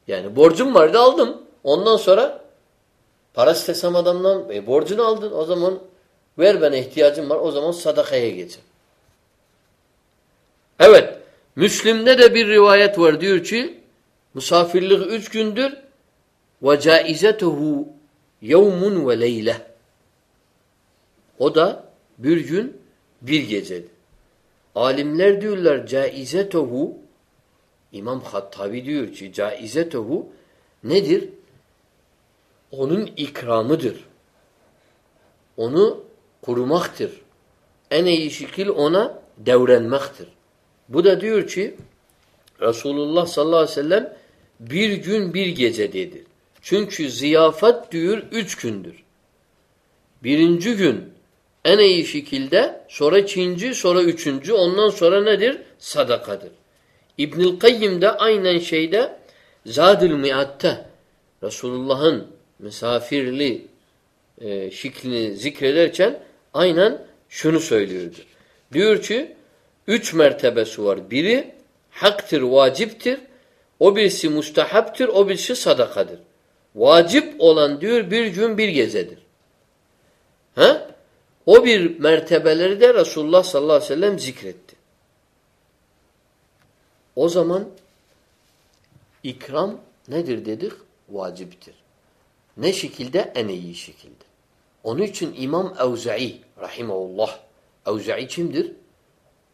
Yani borcum vardı aldım. Ondan sonra para istesem adamdan e, borcunu aldın. O zaman ver bana ihtiyacım var. O zaman sadakaya geçeceğim. Evet. Müslim'de de bir rivayet var diyor ki misafirlik üç gündür ve caizetuhu yevmun ve leyle. O da bir gün bir gecedir. Alimler diyorlar caizetuhu İmam Hattabi diyor ki caizetuhu nedir? Onun ikramıdır. Onu kurumaktır. En iyi şekil ona devrenmektir. Bu da diyor ki Resulullah sallallahu aleyhi ve sellem bir gün bir gece dedi. Çünkü ziyafet diyor üç gündür. Birinci gün en iyi şekilde, sonra ikinci, sonra üçüncü, ondan sonra nedir? Sadakadır. İbnül Kayyim de aynen şeyde Zadül Mi'atte Resulullah'ın misafirli e, şeklini zikrederken aynen şunu söylüyordu. Diyor ki üç mertebesi var. Biri haktır, vaciptir. O birisi mustahaptır, o birisi sadakadır. Vacip olan diyor bir gün bir gecedir. He? O bir mertebeleri de Resulullah sallallahu aleyhi ve sellem zikretti. O zaman ikram nedir dedik? Vaciptir. Ne şekilde? En iyi şekilde. Onun için İmam Evza'i rahimahullah. Evza'i kimdir?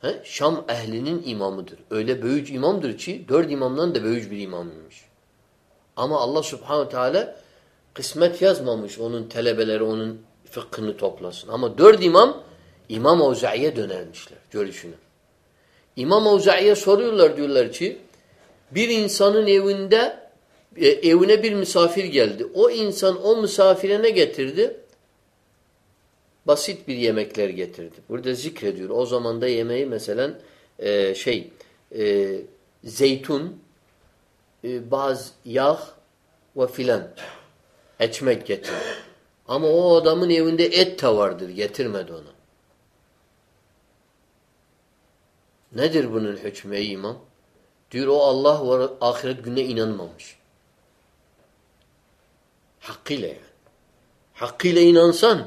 He? Şam ehlinin imamıdır. Öyle büyük imamdır ki dört imamdan da büyük bir imammış. Ama Allah subhanahu teala kısmet yazmamış onun telebeleri onun fıkhını toplasın. Ama dört imam İmam Evza'iye dönermişler görüşünü. İmam Evza'iye soruyorlar diyorlar ki bir insanın evinde e, evine bir misafir geldi. O insan o misafire ne getirdi? Basit bir yemekler getirdi. Burada zikrediyor. O zaman da yemeği mesela e, şey e, zeytun e, bazı yağ ve filan ekmek getirdi. Ama o adamın evinde et de vardır. Getirmedi onu. Nedir bunun hükmü ey imam? Diyor o Allah ve ahiret gününe inanmamış. Hakkıyla yani. Hakkıyla inansan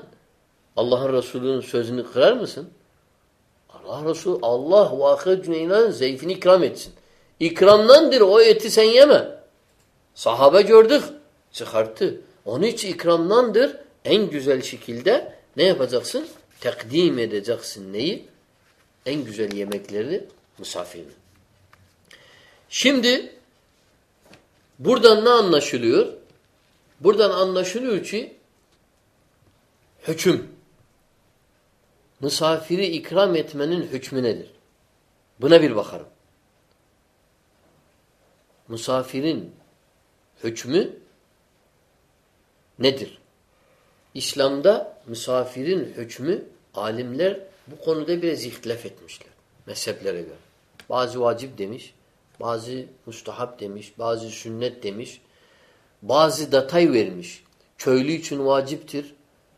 Allah'ın Resulü'nün sözünü kırar mısın? Allah Resulü Allah gününe inan zeyfini ikram etsin. İkramdandır o eti sen yeme. Sahabe gördük. Çıkarttı. Onun için ikramdandır. En güzel şekilde ne yapacaksın? Takdim edeceksin neyi? En güzel yemekleri misafirine. Şimdi buradan ne anlaşılıyor? Buradan anlaşılıyor ki hüküm misafiri ikram etmenin hükmü nedir? Buna bir bakarım. Misafirin hükmü nedir? İslam'da misafirin hükmü alimler bu konuda biraz ihtilaf etmişler. Mezheplere göre. Bazı vacip demiş, bazı mustahap demiş, bazı sünnet demiş, bazı detay vermiş. Köylü için vaciptir,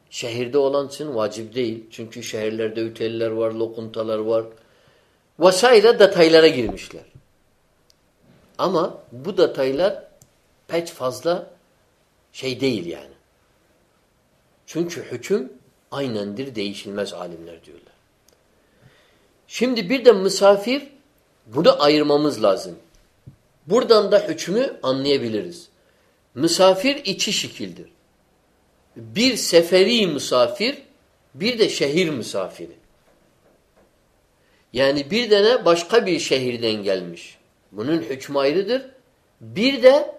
şehirde olan için vacip değil. Çünkü şehirlerde üteller var, lokuntalar var. Vesaire detaylara girmişler. Ama bu detaylar pek fazla şey değil yani. Çünkü hüküm aynendir, değişilmez alimler diyorlar. Şimdi bir de misafir bunu ayırmamız lazım. Buradan da hükmü anlayabiliriz. Misafir iki şekildir. Bir seferi misafir, bir de şehir misafiri. Yani bir tane başka bir şehirden gelmiş. Bunun hükmü ayrıdır. Bir de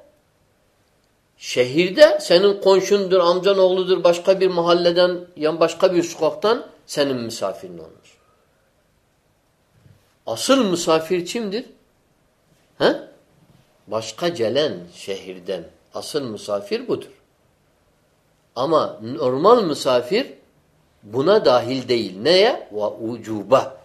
şehirde senin komşundur, amcan oğludur, başka bir mahalleden, yan başka bir sokaktan senin misafirin olmuş. Asıl misafir kimdir? He? Başka gelen şehirden Asıl misafir budur. Ama normal misafir buna dahil değil. Neye? Ve ucuba.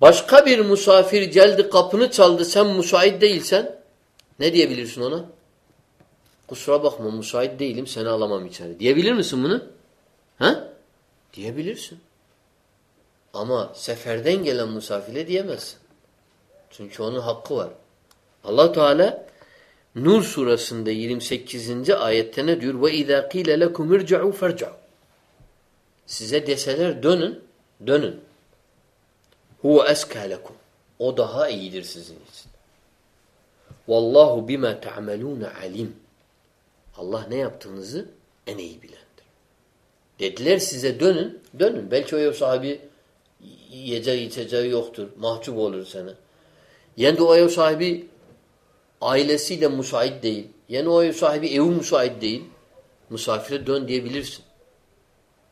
Başka bir misafir geldi kapını çaldı sen müsait değilsen ne diyebilirsin ona? Kusura bakma müsait değilim seni alamam içeri. Diyebilir misin bunu? Ha? Diyebilirsin. Ama seferden gelen misafire diyemezsin. Çünkü onun hakkı var. Allah Teala Nur surasında 28. ayette ne diyor? İzâ qîle lekum irca'u ferca'u. Size deseler dönün, dönün. Huve eskâ lekum. O daha iyidir sizin için. Vallahu bima ta'melûne alim. Allah ne yaptığınızı en iyi bilendir. Dediler size dönün, dönün. Belki o ev sahibi yiyeceği içeceği yoktur. Mahcup olur sana. Yani de o ev sahibi ailesiyle müsait değil. Yani o ev sahibi evi müsait değil. Misafire dön diyebilirsin.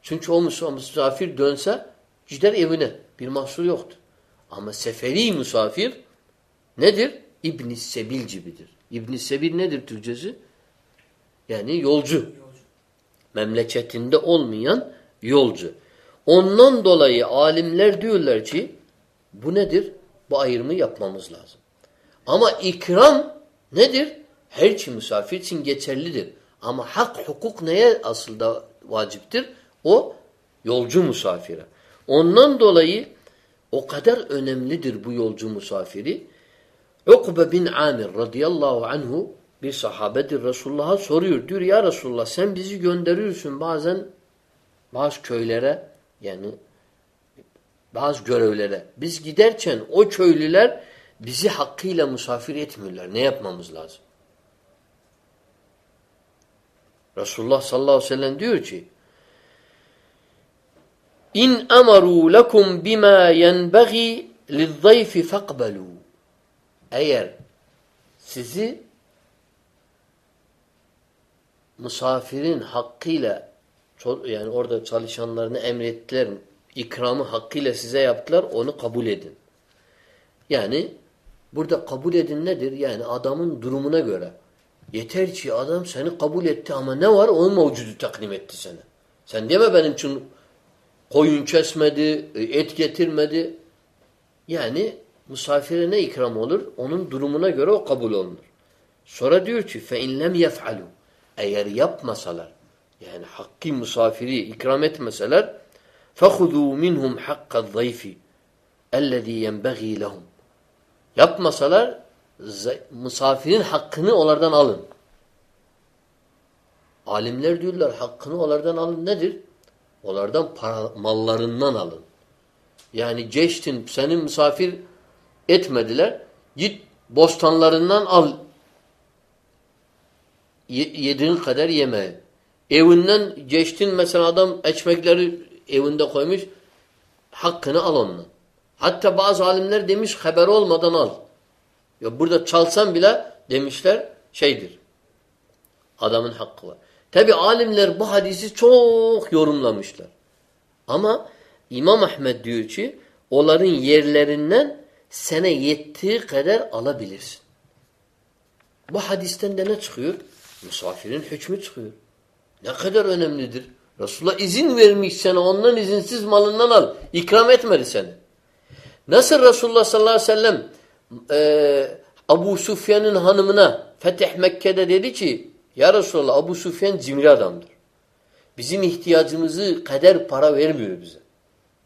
Çünkü o misafir dönse gider evine. Bir mahsur yoktur. Ama seferi misafir nedir? İbn-i Sebil gibidir. İbn-i Sebil nedir Türkçesi? Yani yolcu. Memleketinde olmayan yolcu. Ondan dolayı alimler diyorlar ki bu nedir? Bu ayrımı yapmamız lazım. Ama ikram nedir? Her iki misafir için geçerlidir. Ama hak, hukuk neye aslında vaciptir? O yolcu misafire. Ondan dolayı o kadar önemlidir bu yolcu misafiri. Ukbe bin Amir radıyallahu anhu bir sahabedir Resulullah'a soruyor. Diyor ya Resulullah sen bizi gönderiyorsun bazen bazı köylere yani bazı görevlere. Biz giderken o köylüler bizi hakkıyla misafir etmiyorlar. Ne yapmamız lazım? Resulullah sallallahu aleyhi ve sellem diyor ki İn emaru lekum bima yenbagi lizzayfi fakbalu. Eğer sizi misafirin hakkıyla yani orada çalışanlarını emrettiler, ikramı hakkıyla size yaptılar, onu kabul edin. Yani burada kabul edin nedir? Yani adamın durumuna göre. Yeter ki adam seni kabul etti ama ne var? Onun mevcudu takdim etti sana. Sen deme benim için koyun kesmedi, et getirmedi. Yani misafire ne ikram olur? Onun durumuna göre o kabul olunur. Sonra diyor ki فَاِنْ لَمْ يَفْعَلُوا Eğer yapmasalar, yani hakkı misafiri ikram etmeseler فَخُذُوا مِنْهُمْ حَقَّ الضَّيْفِ اَلَّذ۪ي يَنْبَغ۪ي لَهُمْ Yapmasalar misafirin hakkını onlardan alın. Alimler diyorlar hakkını onlardan alın nedir? Onlardan para, mallarından alın. Yani geçtin senin misafir etmediler. Git bostanlarından al. Yediğin kadar yemeği. Evinden geçtin mesela adam ekmekleri evinde koymuş. Hakkını al ondan. Hatta bazı alimler demiş haber olmadan al. Ya burada çalsan bile demişler şeydir. Adamın hakkı var. Tabi alimler bu hadisi çok yorumlamışlar. Ama İmam Ahmed diyor ki onların yerlerinden sene yettiği kadar alabilirsin. Bu hadisten de ne çıkıyor? Misafirin hükmü çıkıyor. Ne kadar önemlidir. Resulullah izin vermiş sana ondan izinsiz malından al. İkram etmedi seni. Nasıl Resulullah sallallahu aleyhi ve sellem e, Abu Sufyan'ın hanımına Fetih Mekke'de dedi ki Ya Resulallah Abu Sufyan cimri adamdır. Bizim ihtiyacımızı kader para vermiyor bize.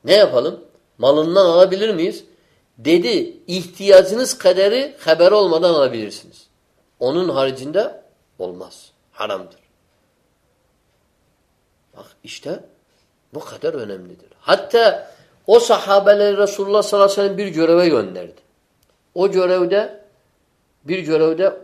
Ne yapalım? Malından alabilir miyiz? Dedi ihtiyacınız kaderi haber olmadan alabilirsiniz. Onun haricinde olmaz. Haramdır. Bak işte bu kadar önemlidir. Hatta o sahabeleri Resulullah sallallahu aleyhi ve sellem bir göreve gönderdi. O görevde bir görevde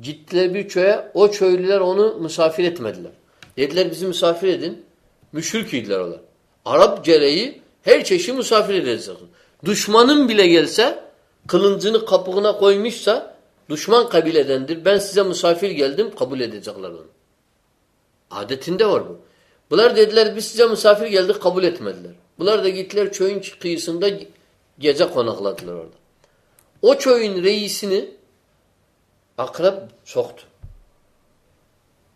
gittiler bir köye o köylüler onu misafir etmediler. Dediler bizi misafir edin. Müşrik idiler onlar. Arap gereği her çeşit misafir edeceksin. Düşmanın bile gelse kılıncını kapığına koymuşsa düşman kabiledendir. Ben size misafir geldim kabul edecekler onu. Adetinde var bu. Bunlar dediler biz size misafir geldik kabul etmediler. Bunlar da gittiler köyün kıyısında gece konakladılar orada. O köyün reisini Akrep çoktu.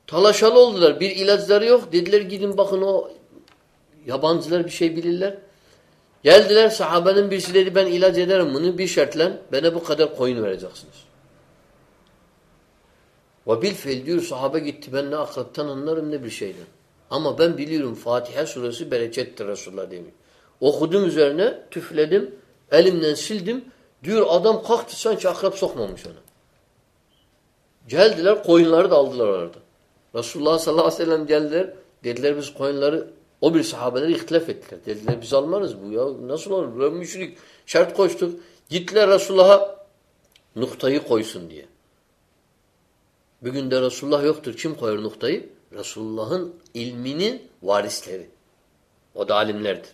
Talaşalı oldular. Bir ilaçları yok. Dediler gidin bakın o yabancılar bir şey bilirler. Geldiler sahabenin birisi dedi ben ilaç ederim bunu bir şartla bana bu kadar koyun vereceksiniz. Ve bilfil diyor sahabe gitti ben ne akrepten anlarım ne bir şeyden. Ama ben biliyorum Fatiha suresi berekettir Resulullah demiş. Okudum üzerine tüfledim elimden sildim diyor adam kalktı sanki akrep sokmamış ona. Geldiler koyunları da aldılar orada. Resulullah sallallahu aleyhi ve sellem geldiler. Dediler biz koyunları o bir sahabeler ihtilaf ettiler. Dediler biz almarız bu ya. Nasıl olur? Ben müşrik. Şart koştuk. Gittiler Resulullah'a noktayı koysun diye. Bugün de Resulullah yoktur. Kim koyar noktayı? Resulullah'ın ilminin varisleri. O da alimlerdir.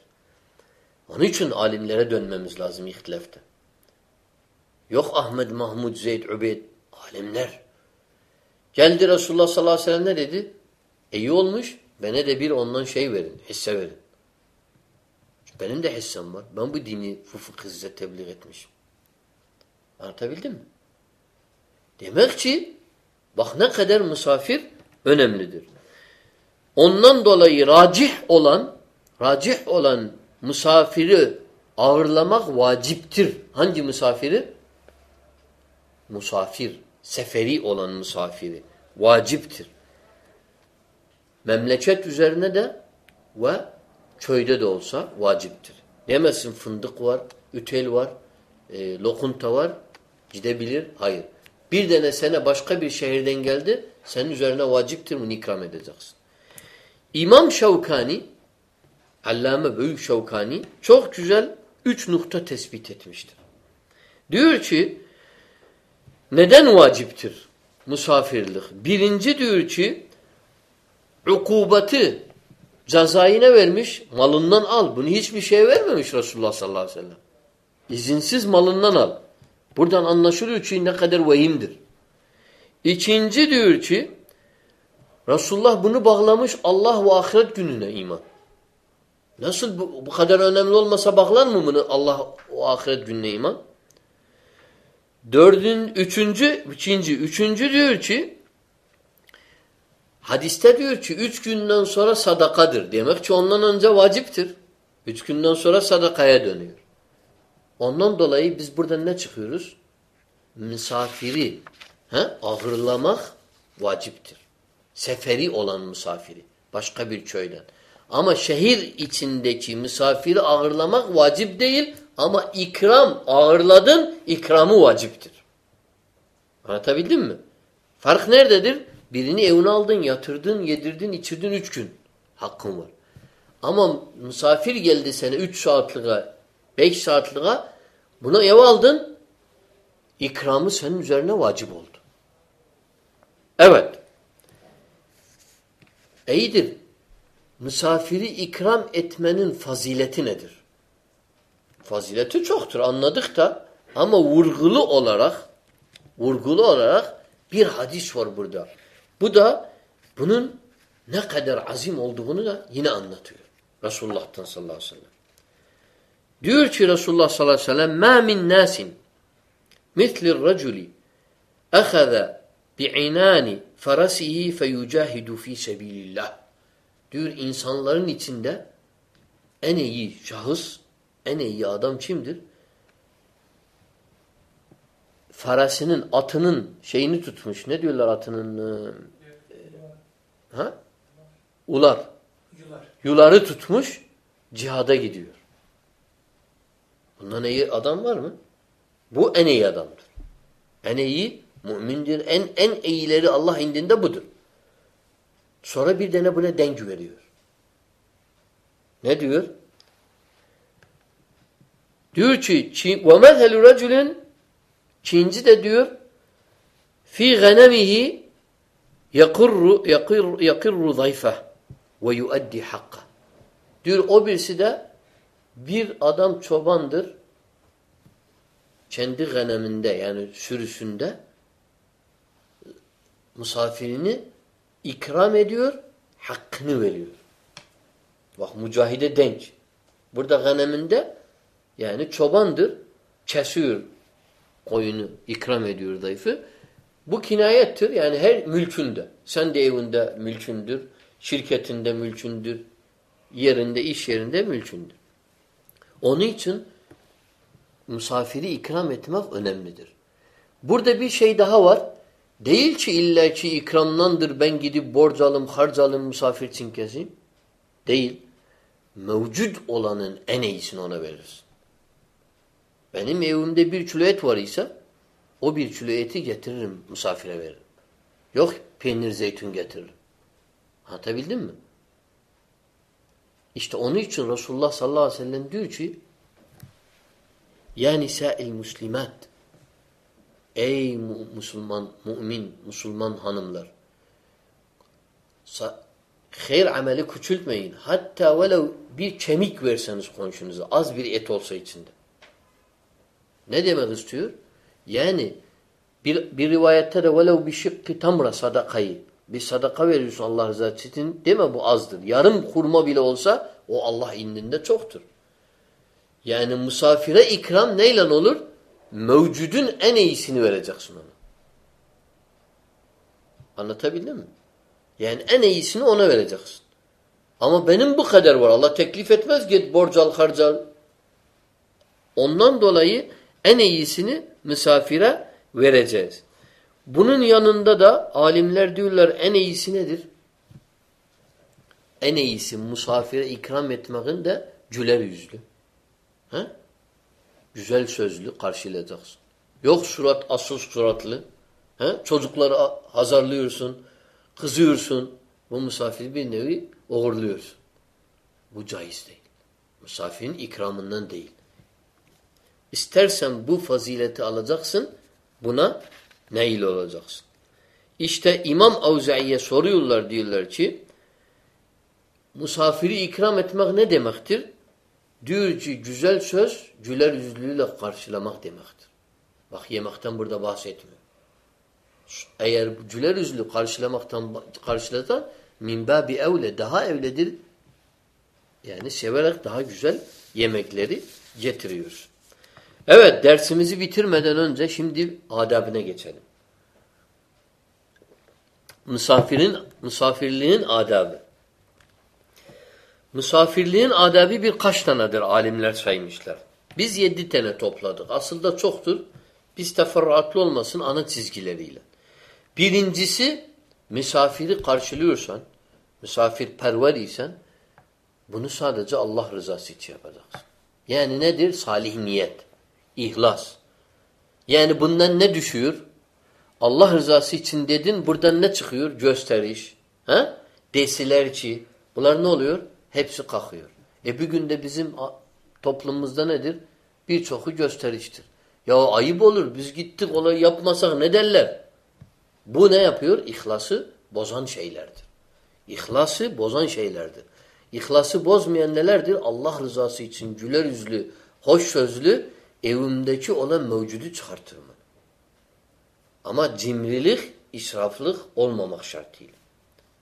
Onun için alimlere dönmemiz lazım ihtilafta. Yok Ahmet, Mahmud, Zeyd, Übeyd. Alimler. Geldi Resulullah sallallahu aleyhi ve sellem ne dedi? İyi olmuş. Bana de bir ondan şey verin. Hisse verin. Benim de hissem var. Ben bu dini bu fıkhı tebliğ etmişim. Anlatabildim mi? Demek ki bak ne kadar misafir önemlidir. Ondan dolayı racih olan racih olan misafiri ağırlamak vaciptir. Hangi misafiri? Musafir. Seferi olan misafiri. Vaciptir. Memleket üzerine de ve köyde de olsa vaciptir. Demezsin fındık var, ütel var, e, lokunta var, gidebilir. Hayır. Bir tane sene başka bir şehirden geldi, senin üzerine vaciptir bunu ikram edeceksin. İmam Şevkani, Allame Büyük Şevkani çok güzel üç nokta tespit etmiştir. Diyor ki, neden vaciptir misafirlik? Birinci diyor ki, ukubatı cezayine vermiş, malından al. Bunu hiçbir şeye vermemiş Resulullah sallallahu aleyhi ve sellem. İzinsiz malından al. Buradan anlaşılıyor ki ne kadar vehimdir. İkinci diyor ki Resulullah bunu bağlamış Allah ve ahiret gününe iman. Nasıl bu, bu kadar önemli olmasa bağlar mı bunu Allah ve ahiret gününe iman? Dördün, üçüncü, üçüncü, üçüncü diyor ki hadiste diyor ki üç günden sonra sadakadır. Demek ki ondan önce vaciptir. Üç günden sonra sadakaya dönüyor. Ondan dolayı biz buradan ne çıkıyoruz? Misafiri he, ağırlamak vaciptir. Seferi olan misafiri. Başka bir köyden. Ama şehir içindeki misafiri ağırlamak vacip değil ama ikram ağırladın ikramı vaciptir. Anlatabildim mi? Fark nerededir? Birini evine aldın, yatırdın, yedirdin, içirdin üç gün. Hakkın var. Ama misafir geldi sene üç saatliğe, beş saatliğe buna ev aldın, ikramı senin üzerine vacip oldu. Evet. İyidir. Misafiri ikram etmenin fazileti nedir? Fazileti çoktur anladık da ama vurgulu olarak vurgulu olarak bir hadis var burada. Bu da bunun ne kadar azim olduğunu da yine anlatıyor. Resulullah'tan sallallahu aleyhi ve sellem. Diyor ki Resulullah sallallahu aleyhi ve sellem مَا مِنْ نَاسٍ مِثْلِ الرَّجُلِ اَخَذَ بِعِنَانِ فَرَسِهِ فَيُجَاهِدُ ف۪ي سَب۪يلِ اللّٰهِ Diyor insanların içinde en iyi şahıs, en iyi adam kimdir? Farasının, atının şeyini tutmuş. Ne diyorlar atının? E, ha? Ular. Yular. Yuları tutmuş, cihada gidiyor. Bundan iyi adam var mı? Bu en iyi adamdır. En iyi mümindir. En en iyileri Allah indinde budur. Sonra bir tane buna denk veriyor. Ne diyor? Diyor ki وَمَثَلُ رَجُلٍ Çinci de diyor fi ganemihi yakirru yakir yakirru zayfe ve yuaddi hakka. Diyor o birisi de bir adam çobandır kendi ganeminde yani sürüsünde misafirini ikram ediyor, hakkını veriyor. Bak mücahide denk. Burada ganeminde yani çobandır, kesiyor koyunu ikram ediyor zayıfı. Bu kinayettir. Yani her mülkünde. Sen de evinde mülkündür. Şirketinde mülkündür. Yerinde, iş yerinde mülkündür. Onun için misafiri ikram etmek önemlidir. Burada bir şey daha var. Değil ki illa ki ikramdandır ben gidip borç alım, harc alım, misafir için keseyim. Değil. Mevcut olanın en iyisini ona verirsin. Benim evimde bir kilo et var ise o bir kilo eti getiririm misafire veririm. Yok peynir zeytun getiririm. Anlatabildim mi? İşte onun için Resulullah sallallahu aleyhi ve sellem diyor ki Ya nisa'il muslimat Ey Müslüman, mümin, Müslüman hanımlar hayır ameli küçültmeyin. Hatta velev bir kemik verseniz komşunuza az bir et olsa içinde. Ne demek istiyor? Yani bir, bir rivayette de velev bir şıkkı tamra sadakayı bir sadaka veriyorsun Allah rızası için deme bu azdır. Yarım hurma bile olsa o Allah indinde çoktur. Yani misafire ikram neyle olur? Mevcudun en iyisini vereceksin ona. Anlatabildim mi? Yani en iyisini ona vereceksin. Ama benim bu kadar var. Allah teklif etmez git borç al harcal. Ondan dolayı en iyisini misafire vereceğiz. Bunun yanında da alimler diyorlar en iyisi nedir? En iyisi misafire ikram etmekin de güler yüzlü. He? Güzel sözlü karşılayacaksın. Yok surat asıl suratlı. He? Çocukları hazırlıyorsun, kızıyorsun. Bu misafiri bir nevi uğurluyorsun. Bu caiz değil. Misafirin ikramından değil. İstersen bu fazileti alacaksın, buna nail olacaksın. İşte İmam Avzai'ye soruyorlar diyorlar ki, misafiri ikram etmek ne demektir? Diyor ki güzel söz güler yüzlüyle karşılamak demektir. Bak yemekten burada bahsetmiyor. Eğer güler yüzlü karşılamaktan karşılatan minba bir evle daha evledir. Yani severek daha güzel yemekleri getiriyor. Evet dersimizi bitirmeden önce şimdi adabine geçelim. Misafirin, misafirliğin adabı. Misafirliğin adabı birkaç tanedir alimler saymışlar. Biz yedi tane topladık. Aslında çoktur. Biz teferruatlı olmasın ana çizgileriyle. Birincisi misafiri karşılıyorsan, misafirperver isen bunu sadece Allah rızası için yapacaksın. Yani nedir? Salih niyet, ihlas. Yani bundan ne düşüyor? Allah rızası için dedin buradan ne çıkıyor? Gösteriş. He? Desilerçi. Bunlar ne oluyor? Hepsi kalkıyor. E bir günde bizim toplumumuzda nedir? Birçoku gösteriştir. Ya ayıp olur. Biz gittik olay yapmasak ne derler? Bu ne yapıyor? İhlası bozan şeylerdir. İhlası bozan şeylerdir. İhlası bozmayan nelerdir? Allah rızası için güler yüzlü, hoş sözlü evimdeki olan mevcudu çıkartırım. Ama cimrilik, israflık olmamak şartıyla.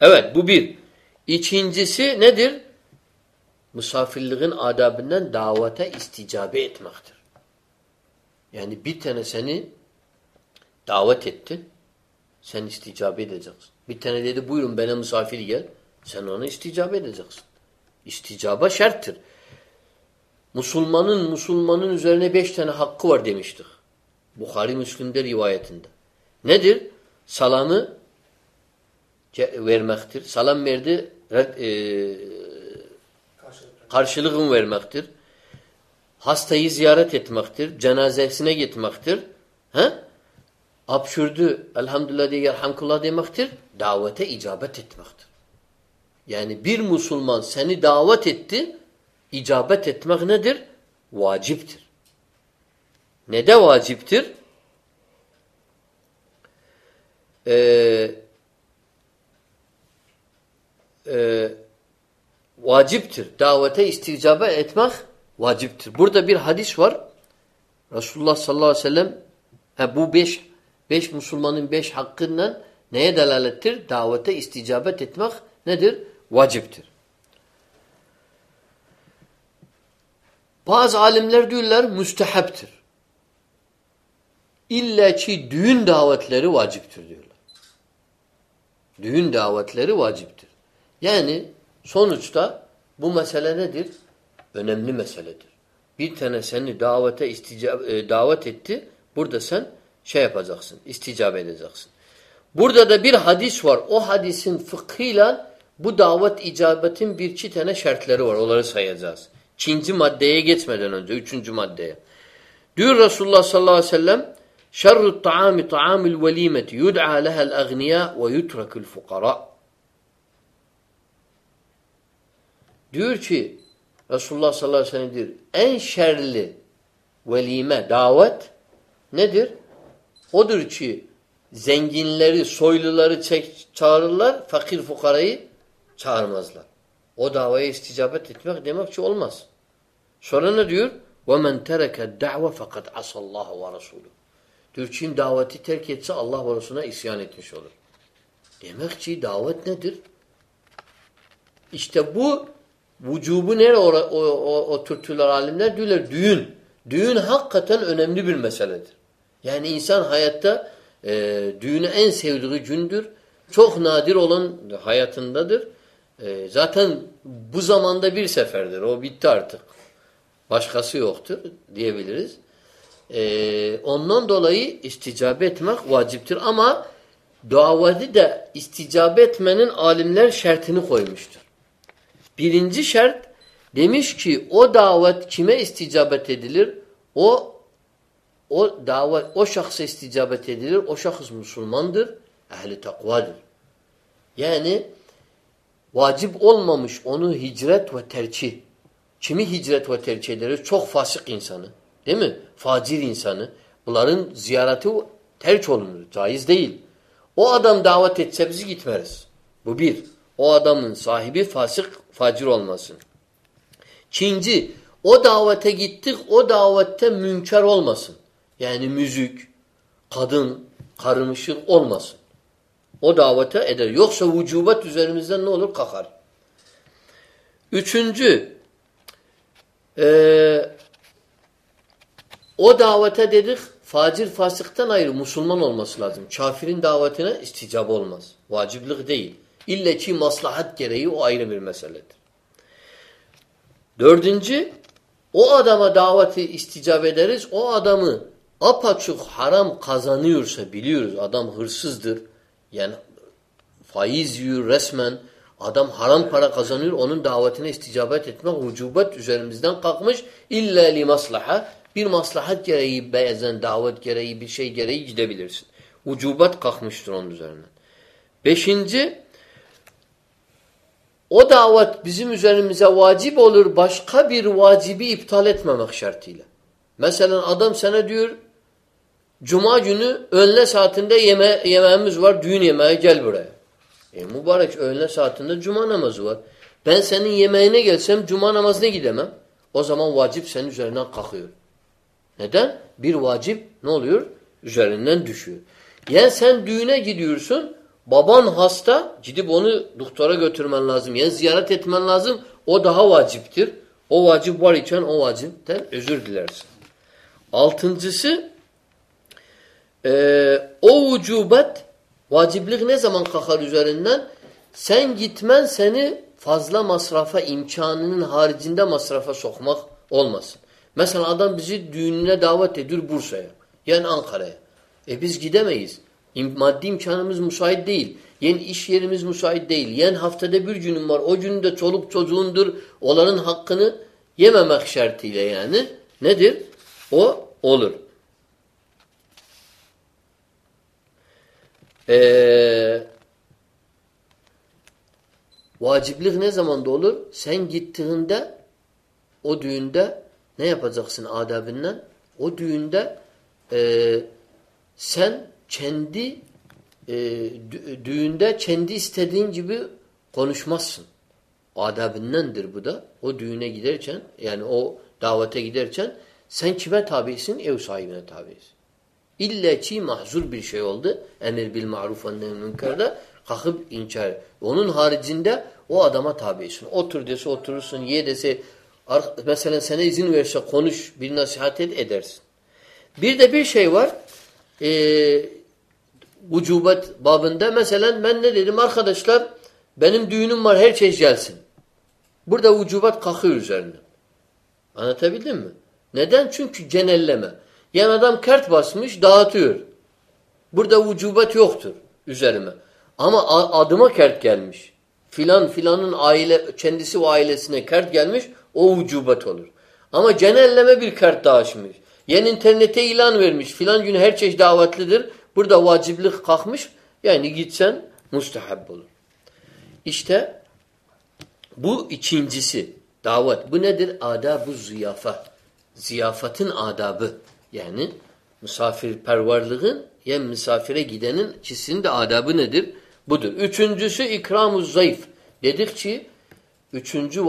Evet bu bir. İkincisi nedir? Misafirliğin adabından davete isticabe etmektir. Yani bir tane seni davet etti. Sen isticabe edeceksin. Bir tane dedi buyurun bana misafir gel. Sen ona isticabe edeceksin. İsticaba şarttır. Musulmanın Musulmanın üzerine beş tane hakkı var demiştik. Bukhari Müslim'de rivayetinde. Nedir? Salamı vermektir. Salam verdi e, karşılığını vermektir. Hastayı ziyaret etmektir. Cenazesine gitmektir. He? Apşürdü elhamdülillah diye yerhamkullah demektir. Davete icabet etmektir. Yani bir Müslüman seni davet etti, icabet etmek nedir? Vaciptir. Ne de vaciptir? Ee, e, vaciptir. Davete isticabe etmek vaciptir. Burada bir hadis var. Resulullah sallallahu aleyhi ve sellem he, bu beş, beş Müslümanın beş hakkından neye delalettir? Davete isticabet etmek nedir? Vaciptir. Bazı alimler diyorlar müstehaptir. İlla ki düğün davetleri vaciptir diyorlar. Düğün davetleri vaciptir. Yani sonuçta bu mesele nedir? Önemli meseledir. Bir tane seni davete e, davet etti. Burada sen şey yapacaksın, isticap edeceksin. Burada da bir hadis var. O hadisin fıkhıyla bu davet icabetin bir iki tane şartları var. Onları sayacağız. Çinci maddeye geçmeden önce, üçüncü maddeye. Diyor Resulullah sallallahu aleyhi ve sellem ta'ami ta'amil velimeti yud'a lehel agniya ve yutrakul fukara. Diyor ki Resulullah sallallahu aleyhi ve sellem diyor en şerli velime, davet nedir? Odur ki zenginleri, soyluları çek, çağırırlar, fakir fukarayı çağırmazlar. O davaya isticabet etmek demek ki olmaz. Sonra ne diyor? وَمَنْ تَرَكَ الدَّعْوَ فَقَدْ عَصَ اللّٰهَ وَرَسُولُهُ Diyor kim daveti terk etse Allah ve Resulüne isyan etmiş olur. Demek ki davet nedir? İşte bu vücubu nereye oturtuyorlar alimler? Diyorlar düğün. Düğün hakikaten önemli bir meseledir. Yani insan hayatta e, düğünü en sevdiği gündür. Çok nadir olan hayatındadır. E, zaten bu zamanda bir seferdir. O bitti artık. Başkası yoktur diyebiliriz. E, ondan dolayı isticabe etmek vaciptir. Ama daveti de isticabe etmenin alimler şartını koymuştur. Birinci şart demiş ki o davet kime isticabet edilir? O o davet o şahsa isticabet edilir. O şahıs Müslümandır. Ehli takvadır. Yani vacip olmamış onu hicret ve tercih. Kimi hicret ve tercih ederiz? Çok fasık insanı. Değil mi? Facir insanı. Bunların ziyareti terk olunur. Caiz değil. O adam davet etse bizi gitmeriz. Bu bir. O adamın sahibi fasık, facir olmasın. İkinci, o davete gittik, o davette münker olmasın. Yani müzik, kadın, karmışık olmasın. O davete eder. Yoksa vücubat üzerimizden ne olur? Kalkar. Üçüncü, ee, o davete dedik, facir fasıktan ayrı Müslüman olması lazım. Kafirin davetine isticab olmaz. Vaciblik değil. İlle ki maslahat gereği o ayrı bir meseledir. Dördüncü, o adama daveti isticab ederiz. O adamı apaçık haram kazanıyorsa biliyoruz adam hırsızdır. Yani faiz yiyor resmen. Adam haram para kazanıyor. Onun davetine isticabet etmek vücubat üzerimizden kalkmış. İlla li maslaha. Bir maslahat gereği bazen davet gereği bir şey gereği gidebilirsin. Vücubat kalkmıştır onun üzerinden. Beşinci o davet bizim üzerimize vacip olur başka bir vacibi iptal etmemek şartıyla. Mesela adam sana diyor Cuma günü öğle saatinde yeme yemeğimiz var, düğün yemeği gel buraya. E mübarek öğle saatinde cuma namazı var. Ben senin yemeğine gelsem cuma namazına gidemem. O zaman vacip senin üzerinden kalkıyor. Neden? Bir vacip ne oluyor? Üzerinden düşüyor. Yani sen düğüne gidiyorsun, baban hasta, gidip onu doktora götürmen lazım. Yani ziyaret etmen lazım. O daha vaciptir. O vacip var iken o vacipten özür dilersin. Altıncısı ee, o vücubet vaciblik ne zaman kalkar üzerinden? Sen gitmen seni fazla masrafa imkanının haricinde masrafa sokmak olmasın. Mesela adam bizi düğününe davet ediyor Bursa'ya. Yani Ankara'ya. E biz gidemeyiz. Maddi imkanımız müsait değil. Yeni iş yerimiz müsait değil. Yen haftada bir günüm var. O günde çoluk çocuğundur. Onların hakkını yememek şartıyla yani. Nedir? O olur. Ee, vaciplik ne zamanda olur? Sen gittiğinde o düğünde ne yapacaksın adabından? O düğünde e, sen kendi e, düğünde kendi istediğin gibi konuşmazsın. Adabındandır bu da. O düğüne giderken yani o davete giderken sen kime tabisin? Ev sahibine tabisin. İlle ki mahzur bir şey oldu. Emir bil maruf ve münkerde kalkıp inkar. Onun haricinde o adama tabisin. Otur dese oturursun, ye dese mesela sana izin verirse konuş, bir nasihat et edersin. Bir de bir şey var. e, vücubat babında mesela ben ne dedim arkadaşlar benim düğünüm var her şey gelsin. Burada vücubat kalkıyor üzerine. Anlatabildim mi? Neden? Çünkü genelleme. Yani adam kart basmış dağıtıyor. Burada vücubat yoktur üzerime. Ama adıma kart gelmiş. Filan filanın aile kendisi ve ailesine kart gelmiş o vücubat olur. Ama genelleme bir kart dağıtmış. Yani internete ilan vermiş. Filan gün her çeşit davetlidir. Burada vaciblik kalkmış. Yani gitsen mustahab olur. İşte bu ikincisi davet. Bu nedir? Adab-ı ziyafa. Ziyafetin adabı. Yani misafirperverliğin yani misafire gidenin ikisinin de adabı nedir? Budur. Üçüncüsü ikram-ı zayıf. Dedik ki üçüncü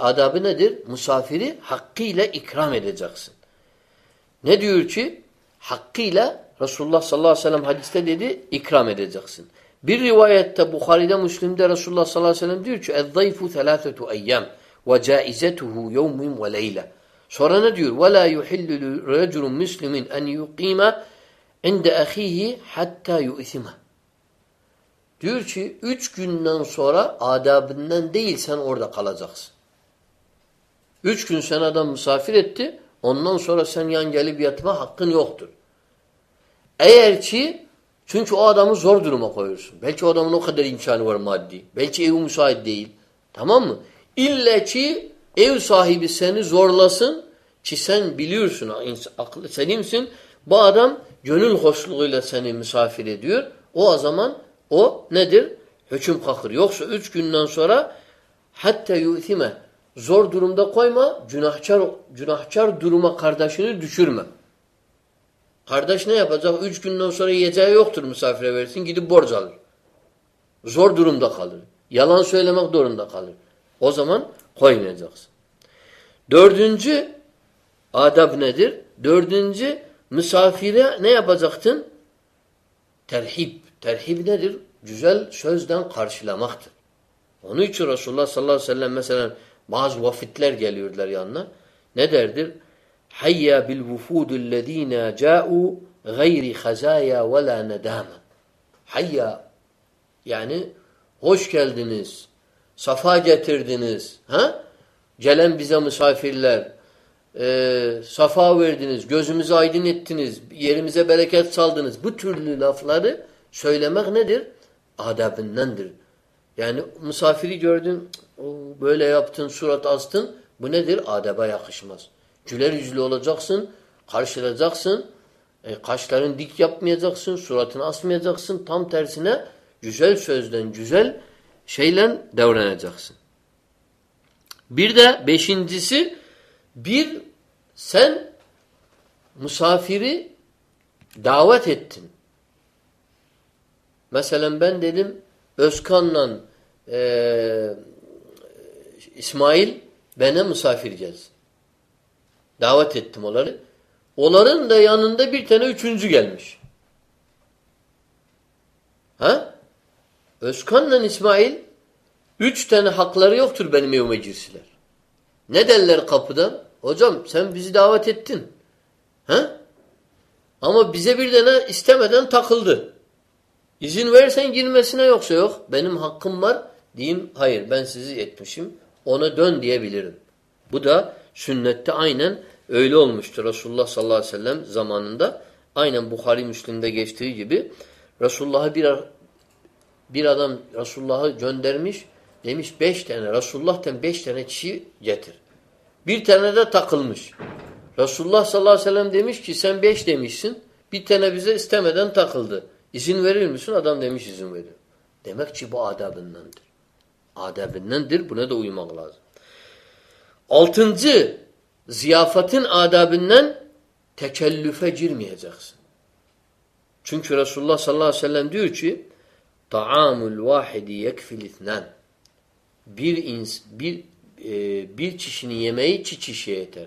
adabı nedir? Misafiri hakkıyla ikram edeceksin. Ne diyor ki? Hakkıyla Resulullah sallallahu aleyhi ve sellem hadiste dedi ikram edeceksin. Bir rivayette Bukhari'de Müslim'de Resulullah sallallahu aleyhi ve sellem diyor ki اَذَّيْفُ ثَلَاثَةُ اَيَّمْ وَجَائِزَتُهُ يَوْمٍ وَلَيْلَةٍ Sonra ne diyor? وَلَا يُحِلُّ رَجُلٌ مُسْلِمٍ اَنْ يُقِيمَ عِنْدَ اَخِيهِ hatta يُؤْثِمَ Diyor ki üç günden sonra adabından değil sen orada kalacaksın. Üç gün sen adam misafir etti. Ondan sonra sen yan gelip yatma hakkın yoktur. Eğer ki çünkü o adamı zor duruma koyuyorsun. Belki o adamın o kadar imkanı var maddi. Belki evi müsait değil. Tamam mı? İlle ki ev sahibi seni zorlasın ki sen biliyorsun aklı selimsin. Bu adam gönül hoşluğuyla seni misafir ediyor. O zaman o nedir? Hüküm kalkır. Yoksa üç günden sonra hatta yu'thime zor durumda koyma, günahkar, günahkar duruma kardeşini düşürme. Kardeş ne yapacak? Üç günden sonra yiyeceği yoktur misafire versin. Gidip borç alır. Zor durumda kalır. Yalan söylemek zorunda kalır. O zaman koymayacaksın. Dördüncü adab nedir? Dördüncü misafire ne yapacaktın? Terhib. Terhib nedir? Güzel sözden karşılamaktır. Onun için Resulullah sallallahu aleyhi ve sellem mesela bazı vafitler geliyorlar yanına. Ne derdir? Hayya bil vufudullezina ca'u gayri hazaya ve la nedama. Hayya yani hoş geldiniz. Safa getirdiniz. Ha? Gelen bize misafirler. E, safa verdiniz. Gözümüzü aydın ettiniz. Yerimize bereket saldınız. Bu türlü lafları söylemek nedir? Adabındandır. Yani misafiri gördün, böyle yaptın, surat astın. Bu nedir? Adaba yakışmaz. Güler yüzlü olacaksın, karşılayacaksın. E, kaşların dik yapmayacaksın, suratını asmayacaksın. Tam tersine güzel sözden, güzel şeyle davranacaksin. Bir de beşincisi, bir sen misafiri davet ettin. Mesela ben dedim Özkan'la e, İsmail bana misafir gelsin. Davet ettim onları. Onların da yanında bir tane üçüncü gelmiş. Ha? Özkan'la İsmail üç tane hakları yoktur benim evime girsiler. Ne derler kapıdan? Hocam sen bizi davet ettin. Ha? Ama bize bir tane istemeden takıldı. İzin versen girmesine yoksa yok. Benim hakkım var. Diyeyim hayır ben sizi etmişim. Ona dön diyebilirim. Bu da sünnette aynen öyle olmuştur. Resulullah sallallahu aleyhi ve sellem zamanında aynen Bukhari Müslim'de geçtiği gibi Resulullah'ı bir bir adam Resulullah'ı göndermiş demiş beş tane Resulullah'tan beş tane kişi getir. Bir tane de takılmış. Resulullah sallallahu aleyhi ve sellem demiş ki sen beş demişsin. Bir tane bize istemeden takıldı. İzin verir misin? Adam demiş izin veriyor. Demek ki bu adabındandır. Adabındandır. Buna da uymak lazım. Altıncı, ziyafetin adabından tekellüfe girmeyeceksin. Çünkü Resulullah sallallahu aleyhi ve sellem diyor ki Ta'amul vahidi yekfil ithnan. Bir, ins, bir, e, bir kişinin yemeği çi kişiye yeter.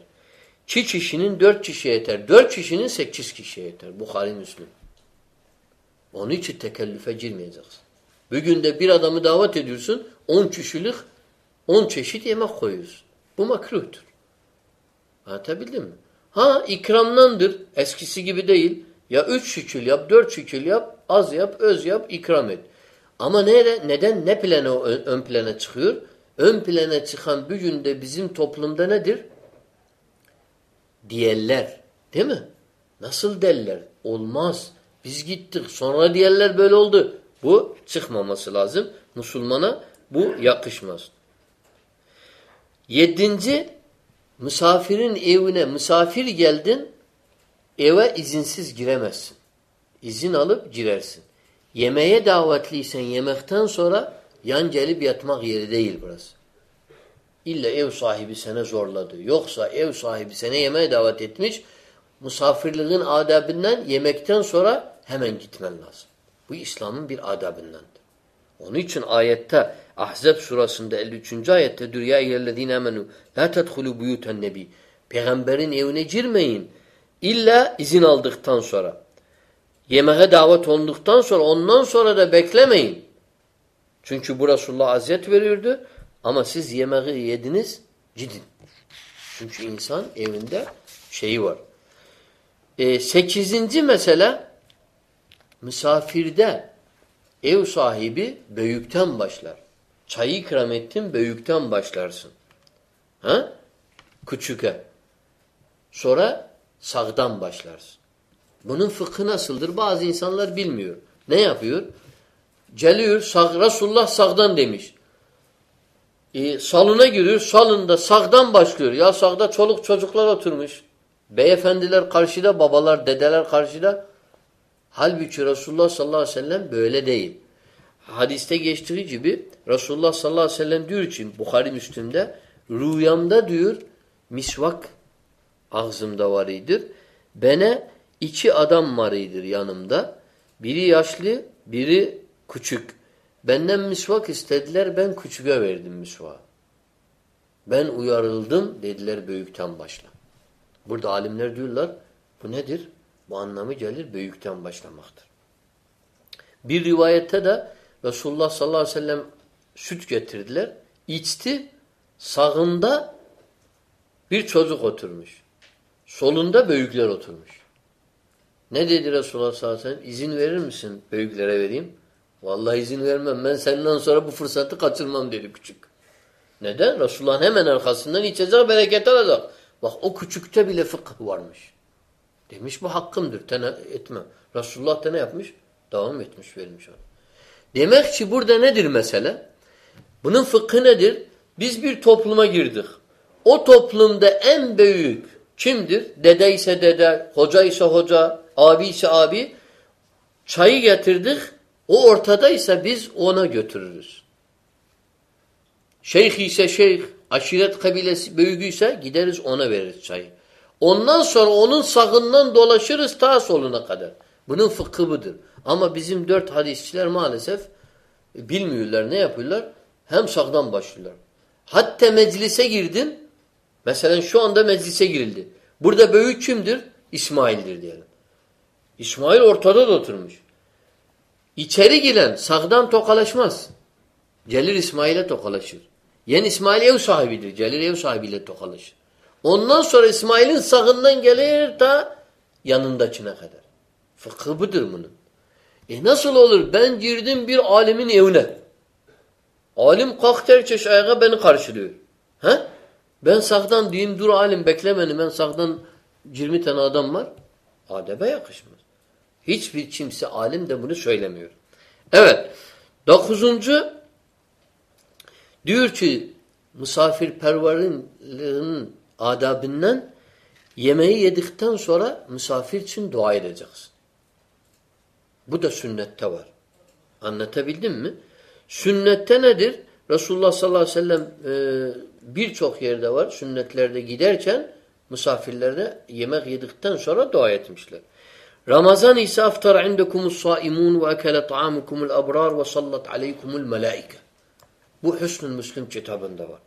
Çi kişinin dört kişiye yeter. Dört kişinin sekiz kişiye yeter. Bukhari Müslüm. Onun için tekellüfe girmeyeceksin. Bugün de bir adamı davet ediyorsun, on kişilik, on çeşit yemek koyuyorsun. Bu makruhtur. Anlatabildim mi? Ha ikramdandır. Eskisi gibi değil. Ya üç şükül yap, dört şükül yap, az yap, öz yap, ikram et. Ama nere, neden, ne plana ön, ön plana çıkıyor? Ön plana çıkan bugün de bizim toplumda nedir? Diyeller. Değil mi? Nasıl derler? Olmaz. Biz gittik. Sonra diyeller böyle oldu. Bu çıkmaması lazım. Müslümana bu yakışmaz. Yedinci, misafirin evine misafir geldin, eve izinsiz giremezsin. İzin alıp girersin. Yemeğe davetliysen yemekten sonra yan gelip yatmak yeri değil burası. İlla ev sahibi seni zorladı. Yoksa ev sahibi seni yemeğe davet etmiş, misafirliğin adabından yemekten sonra hemen gitmen lazım. Bu İslam'ın bir adabındandır. Onun için ayette Ahzab surasında 53. ayette diyor ya eyyellezine amenu la tedhulu buyuten nebi. Peygamberin evine girmeyin. İlla izin aldıktan sonra. Yemeğe davet olduktan sonra ondan sonra da beklemeyin. Çünkü bu Resulullah aziyet veriyordu. Ama siz yemeği yediniz gidin. Çünkü insan evinde şeyi var. E, sekizinci mesele misafirde ev sahibi büyükten başlar. Çayı ikram ettin büyükten başlarsın. Ha? Küçüke. Sonra sağdan başlarsın. Bunun fıkhı nasıldır? Bazı insanlar bilmiyor. Ne yapıyor? Geliyor, sağ, Resulullah sağdan demiş. E, salona giriyor, salında sağdan başlıyor. Ya sağda çoluk çocuklar oturmuş. Beyefendiler karşıda, babalar, dedeler karşıda. Halbuki Resulullah sallallahu aleyhi ve sellem böyle değil. Hadiste geçtiği gibi Resulullah sallallahu aleyhi ve sellem diyor için Bukhari Müslim'de rüyamda diyor misvak ağzımda var idir. Bana iki adam var idir yanımda. Biri yaşlı, biri küçük. Benden misvak istediler, ben küçüğe verdim misvağı. Ben uyarıldım, dediler büyükten başla. Burada alimler diyorlar, bu nedir? Bu anlamı gelir büyükten başlamaktır. Bir rivayette de Resulullah sallallahu aleyhi ve sellem süt getirdiler. İçti. Sağında bir çocuk oturmuş. Solunda büyükler oturmuş. Ne dedi Resulullah sallallahu aleyhi ve sellem? İzin verir misin büyüklere vereyim? Vallahi izin vermem. Ben senden sonra bu fırsatı kaçırmam dedi küçük. Neden? Resulullah'ın hemen arkasından içecek bereket alacak. Bak o küçükte bile fıkıh varmış. Demiş bu hakkımdır. Tene etmem. Resulullah da ne yapmış? Devam etmiş vermiş onu. Demek ki burada nedir mesele? Bunun fıkhı nedir? Biz bir topluma girdik. O toplumda en büyük kimdir? Dede ise dede, hoca ise hoca, abi ise abi. Çayı getirdik. O ortadaysa biz ona götürürüz. Şeyh ise şeyh, aşiret kabilesi büyüğüyse gideriz ona veririz çayı. Ondan sonra onun sağından dolaşırız ta soluna kadar. Bunun fıkhı budur. Ama bizim dört hadisçiler maalesef bilmiyorlar. Ne yapıyorlar? Hem sağdan başlıyorlar. Hatta meclise girdin. Mesela şu anda meclise girildi. Burada büyük kimdir? İsmail'dir diyelim. İsmail ortada da oturmuş. İçeri giren sağdan tokalaşmaz. Gelir İsmail'e tokalaşır. Yani İsmail ev sahibidir. Gelir ev sahibiyle tokalaşır. Ondan sonra İsmail'in sağından gelir ta yanındakine kadar. Fıkhı budur bunun. E nasıl olur? Ben girdim bir alimin evine. Alim kalktı herkes ayağa beni karşılıyor. He? Ben sağdan diyeyim dur alim bekle beni. Ben sağdan 20 tane adam var. Adebe yakışmaz. Hiçbir kimse alim de bunu söylemiyor. Evet. Dokuzuncu diyor ki misafirperverliğin adabından yemeği yedikten sonra misafir için dua edeceksin. Bu da sünnette var. Anlatabildim mi? Sünnette nedir? Resulullah sallallahu aleyhi ve sellem e, birçok yerde var. Sünnetlerde giderken misafirlerde yemek yedikten sonra dua etmişler. Ramazan ise aftar indekumuz saimun ve ekele ta'amukumul abrar ve sallat aleykumul melaike. Bu Hüsnül Müslim kitabında var.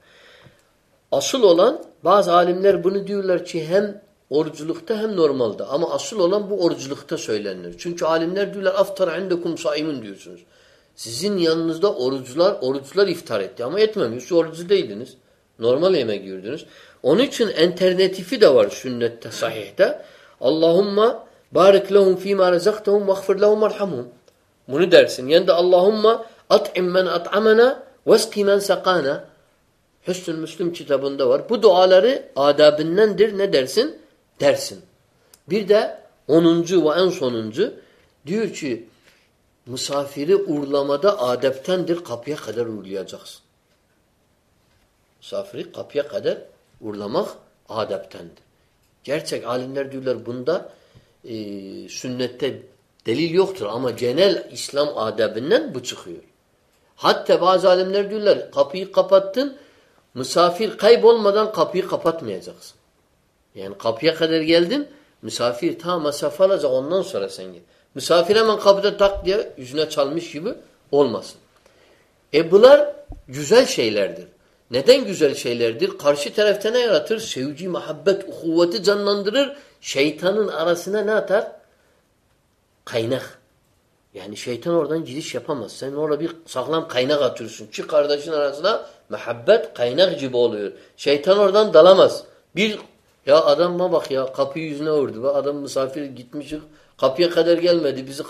Asıl olan bazı alimler bunu diyorlar ki hem oruculukta hem normalde. Ama asıl olan bu oruculukta söylenir. Çünkü alimler diyorlar aftar indekum saimun diyorsunuz. Sizin yanınızda orucular oruçlar iftar etti ama etmemiş. Orucu değildiniz. Normal yemek yiyordunuz. Onun için alternatifi de var sünnette sahihte. Allahumma Barik lehum fîmâ rezaktehum vagfir lehum varhamhum. Bunu dersin. Yani de Allahümme at'im men at'amena veski men sakana. Hüsnül Müslüm kitabında var. Bu duaları adabindendir. Ne dersin? Dersin. Bir de onuncu ve en sonuncu diyor ki misafiri uğurlamada adeptendir. Kapıya kadar uğurlayacaksın. Misafiri kapıya kadar uğurlamak adeptendir. Gerçek alimler diyorlar bunda e, sünnette delil yoktur ama genel İslam adebinden bu çıkıyor. Hatta bazı alimler diyorlar kapıyı kapattın misafir kaybolmadan kapıyı kapatmayacaksın. Yani kapıya kadar geldin misafir ta mesafe alacak ondan sonra sen gel. Misafir hemen kapıda tak diye yüzüne çalmış gibi olmasın. E bunlar güzel şeylerdir. Neden güzel şeylerdir? Karşı tarafta ne yaratır? Sevgi, muhabbet, uhuvveti canlandırır. Şeytanın arasına ne atar? Kaynak. Yani şeytan oradan giriş yapamaz. Sen orada bir sağlam kaynak atıyorsun. Çık kardeşin arasına muhabbet kaynak gibi oluyor. Şeytan oradan dalamaz. Bir ya adamma bak ya kapıyı yüzüne vurdu. Adam misafir gitmiş kapıya kadar gelmedi. Bizi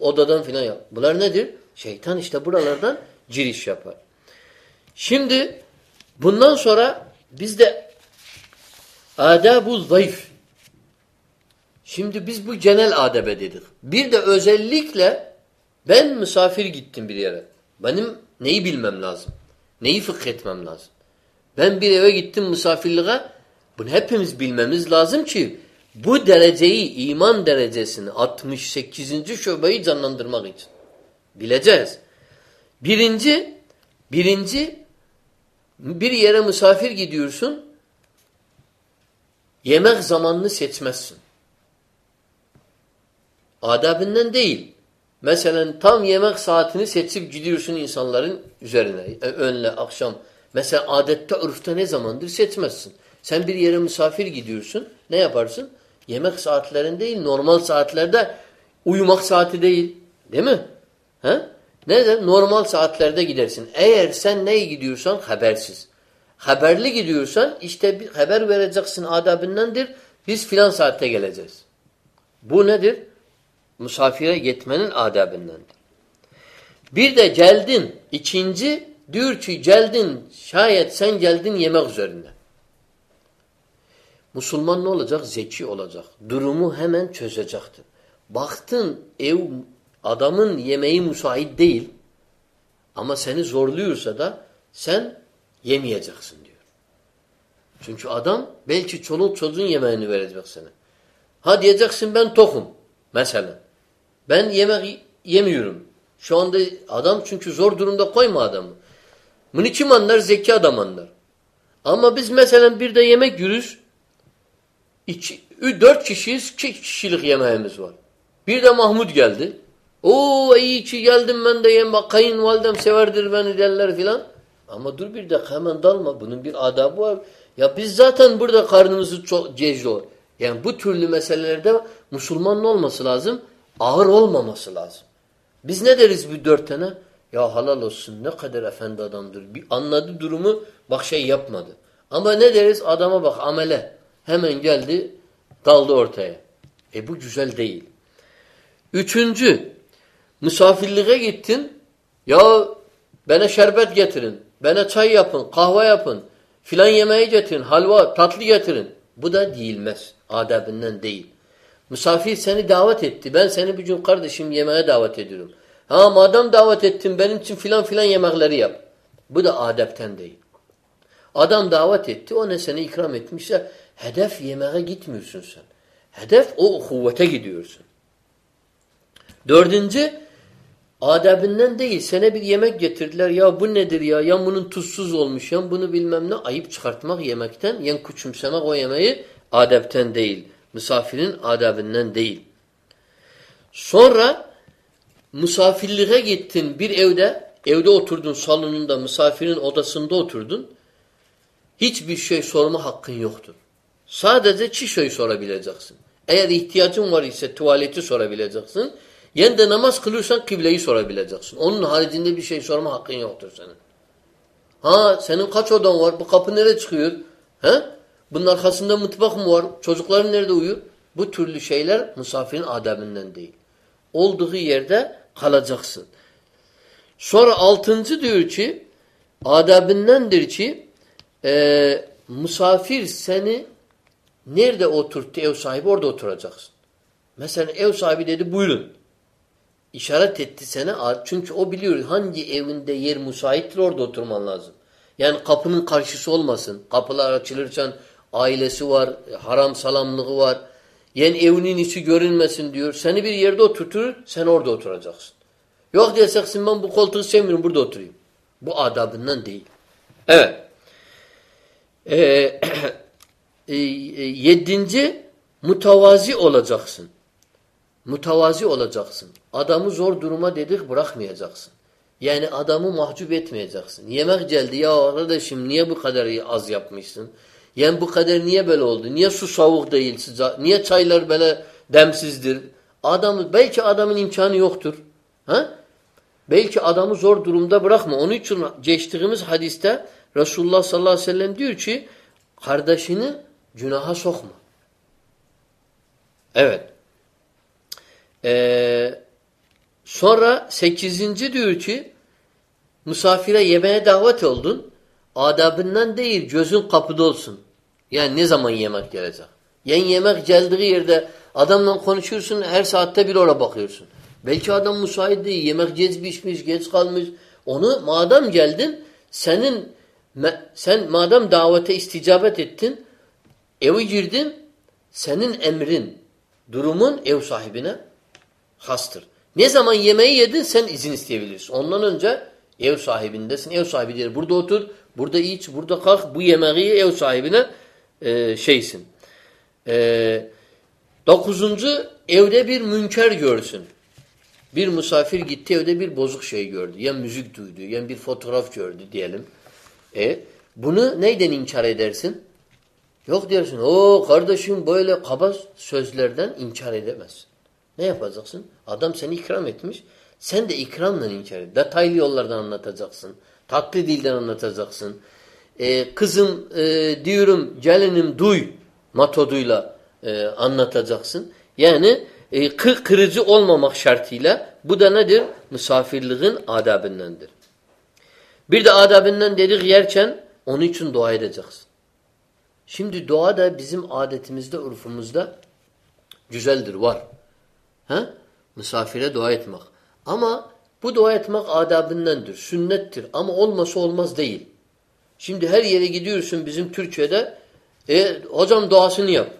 odadan filan yap. Bunlar nedir? Şeytan işte buralardan giriş yapar. Şimdi bundan sonra biz de adabu zayıf. Şimdi biz bu genel adabe dedik. Bir de özellikle ben misafir gittim bir yere. Benim neyi bilmem lazım? Neyi fıkh etmem lazım? Ben bir eve gittim misafirliğe. Bunu hepimiz bilmemiz lazım ki bu dereceyi, iman derecesini 68. şubeyi canlandırmak için. Bileceğiz. Birinci, birinci bir yere misafir gidiyorsun yemek zamanını seçmezsin. Adabından değil. Mesela tam yemek saatini seçip gidiyorsun insanların üzerine. E, önle, akşam. Mesela adette, urfta ne zamandır seçmezsin. Sen bir yere misafir gidiyorsun. Ne yaparsın? Yemek saatlerin değil, normal saatlerde uyumak saati değil. Değil mi? He? Neden? Normal saatlerde gidersin. Eğer sen neye gidiyorsan habersiz. Haberli gidiyorsan işte bir haber vereceksin adabındandır. Biz filan saatte geleceğiz. Bu nedir? Misafire gitmenin adabındandır. Bir de geldin. ikinci diyor ki geldin şayet sen geldin yemek üzerinde. Müslüman ne olacak? Zeki olacak. Durumu hemen çözecektir. Baktın ev adamın yemeği müsait değil ama seni zorluyorsa da sen yemeyeceksin diyor. Çünkü adam belki çoluk çocuğun yemeğini verecek sana. Ha diyeceksin ben tokum mesela. Ben yemek yemiyorum. Şu anda adam çünkü zor durumda koyma adamı. Bunu kim anlar? Zeki adam anlar. Ama biz mesela bir de yemek yürüz. İki, dört kişiyiz. iki kişilik yemeğimiz var. Bir de Mahmud geldi. O iyi ki geldim ben de yem bak kayınvalidem severdir beni derler filan. Ama dur bir dakika hemen dalma. Bunun bir adabı var. Ya biz zaten burada karnımızı çok geziyor. Yani bu türlü meselelerde Müslümanın olması lazım. Ağır olmaması lazım. Biz ne deriz bu dört tane? Ya halal olsun ne kadar efendi adamdır. Bir anladı durumu bak şey yapmadı. Ama ne deriz? Adama bak amele. Hemen geldi daldı ortaya. E bu güzel değil. Üçüncü misafirliğe gittin. Ya bana şerbet getirin. Bana çay yapın, kahve yapın. Filan yemeği getirin, halva, tatlı getirin. Bu da değilmez. Adabından değil. Misafir seni davet etti. Ben seni bir gün kardeşim yemeğe davet ediyorum. Ha madem davet ettin benim için filan filan yemekleri yap. Bu da adepten değil. Adam davet etti. O ne seni ikram etmişse hedef yemeğe gitmiyorsun sen. Hedef o kuvvete gidiyorsun. Dördüncü Adabından değil. Sana bir yemek getirdiler. Ya bu nedir ya? Ya bunun tuzsuz olmuş. Ya bunu bilmem ne. Ayıp çıkartmak yemekten. Yani küçümsemek o yemeği adepten değil. Misafirin adabından değil. Sonra misafirliğe gittin bir evde. Evde oturdun salonunda misafirin odasında oturdun. Hiçbir şey sorma hakkın yoktur. Sadece çişoyu sorabileceksin. Eğer ihtiyacın var ise tuvaleti sorabileceksin. Yen de namaz kılıyorsan kıbleyi sorabileceksin. Onun haricinde bir şey sorma hakkın yoktur senin. Ha senin kaç odan var? Bu kapı nereye çıkıyor? He? Bunun arkasında mutfak mı var? Çocukların nerede uyuyor? Bu türlü şeyler misafirin adabından değil. Olduğu yerde kalacaksın. Sonra altıncı diyor ki adabındandır ki e, misafir seni nerede oturttu ev sahibi orada oturacaksın. Mesela ev sahibi dedi buyurun. İşaret etti sana çünkü o biliyor hangi evinde yer müsaittir orada oturman lazım. Yani kapının karşısı olmasın. Kapılar açılırken ailesi var, haram salamlığı var. Yani evinin içi görünmesin diyor. Seni bir yerde oturtur, sen orada oturacaksın. Yok diyeceksin ben bu koltuğu sevmiyorum burada oturayım. Bu adabından değil. Evet. Ee, e, yedinci mutavazi olacaksın. Mutavazi olacaksın. Adamı zor duruma dedik bırakmayacaksın. Yani adamı mahcup etmeyeceksin. Yemek geldi ya kardeşim niye bu kadar az yapmışsın? Yani bu kadar niye böyle oldu? Niye su soğuk değil sıcak? Niye çaylar böyle demsizdir? Adamı belki adamın imkanı yoktur. Ha? Belki adamı zor durumda bırakma. Onun için geçtiğimiz hadiste Resulullah sallallahu aleyhi ve sellem diyor ki kardeşini günaha sokma. Evet. Ee, sonra sekizinci diyor ki misafire yemeğe davet oldun. Adabından değil gözün kapıda olsun. Yani ne zaman yemek gelecek? Yani yemek geldiği yerde adamla konuşuyorsun her saatte bir oraya bakıyorsun. Belki adam müsait değil. Yemek geç pişmiş, geç kalmış. Onu madem geldin senin sen madem davete isticabet ettin eve girdin senin emrin durumun ev sahibine hastır. Ne zaman yemeği yedin sen izin isteyebilirsin. Ondan önce ev sahibindesin. Ev sahibi diyor burada otur, burada iç, burada kalk. Bu yemeği ev sahibine e, şeysin. E, dokuzuncu evde bir münker görsün. Bir misafir gitti evde bir bozuk şey gördü. Ya müzik duydu, ya bir fotoğraf gördü diyelim. E, bunu neyden inkar edersin? Yok diyorsun. O kardeşim böyle kaba sözlerden inkar edemezsin. Ne yapacaksın? Adam seni ikram etmiş. Sen de ikramla inkar et. Detaylı yollardan anlatacaksın. Tatlı dilden anlatacaksın. Ee, kızım e, diyorum gelinim duy matoduyla e, anlatacaksın. Yani e, kır kırıcı olmamak şartıyla bu da nedir? Misafirliğin adabındandır. Bir de adabından dedik yerken onun için dua edeceksin. Şimdi dua da bizim adetimizde, urfumuzda güzeldir, var. Ha? Misafire dua etmek. Ama bu dua etmek adabındandır, sünnettir. Ama olması olmaz değil. Şimdi her yere gidiyorsun bizim Türkiye'de, e, hocam duasını yap.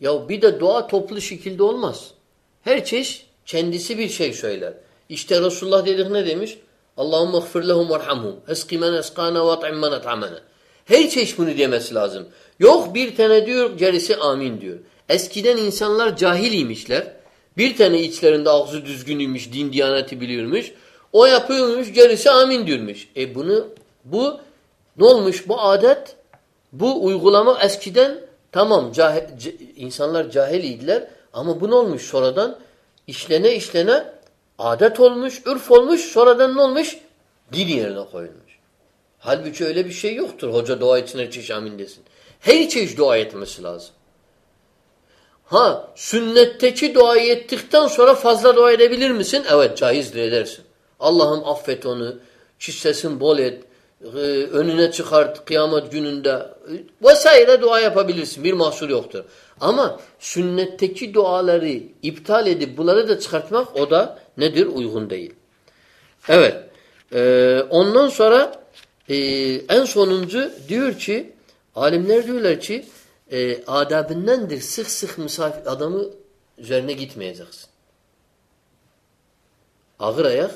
Ya bir de dua toplu şekilde olmaz. Her çeşit kendisi bir şey söyler. İşte Resulullah dedik ne demiş? Allahümme gfir lehum verhamhum. Eski men eskana ve at'im men. Her çeşit bunu demesi lazım. Yok bir tane diyor gerisi amin diyor. Eskiden insanlar cahiliymişler. Bir tane içlerinde ağzı düzgünüymüş, din diyaneti biliyormuş. O yapıyormuş, gerisi amin diyormuş. E bunu, bu ne olmuş bu adet? Bu uygulama eskiden tamam cahil, insanlar cahiliydiler ama bu ne olmuş sonradan? işlene işlene adet olmuş, ürf olmuş, sonradan ne olmuş? Din yerine koyulmuş. Halbuki öyle bir şey yoktur. Hoca dua için her çeşit amin desin. Her çeşit dua etmesi lazım. Ha sünnetteki duayı ettikten sonra fazla dua edebilir misin? Evet caizdir edersin. Allah'ım affet onu, çistesin bol et, e, önüne çıkart kıyamet gününde e, vesaire dua yapabilirsin. Bir mahsur yoktur. Ama sünnetteki duaları iptal edip bunları da çıkartmak o da nedir? Uygun değil. Evet. Ee, ondan sonra e, en sonuncu diyor ki alimler diyorlar ki e, adabındandır. Sık sık misafir adamı üzerine gitmeyeceksin. Ağır ayak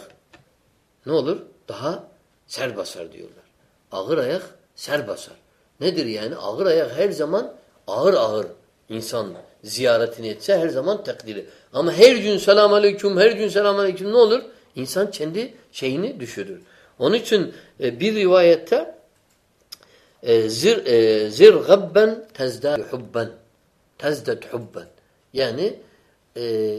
ne olur? Daha ser basar diyorlar. Ağır ayak ser basar. Nedir yani? Ağır ayak her zaman ağır ağır insan ziyaretini etse her zaman takdiri. Ama her gün selam aleyküm, her gün selam aleyküm ne olur? İnsan kendi şeyini düşürür. Onun için e, bir rivayette zir e, zir gabben tezdad hubben tezdad hubben yani e,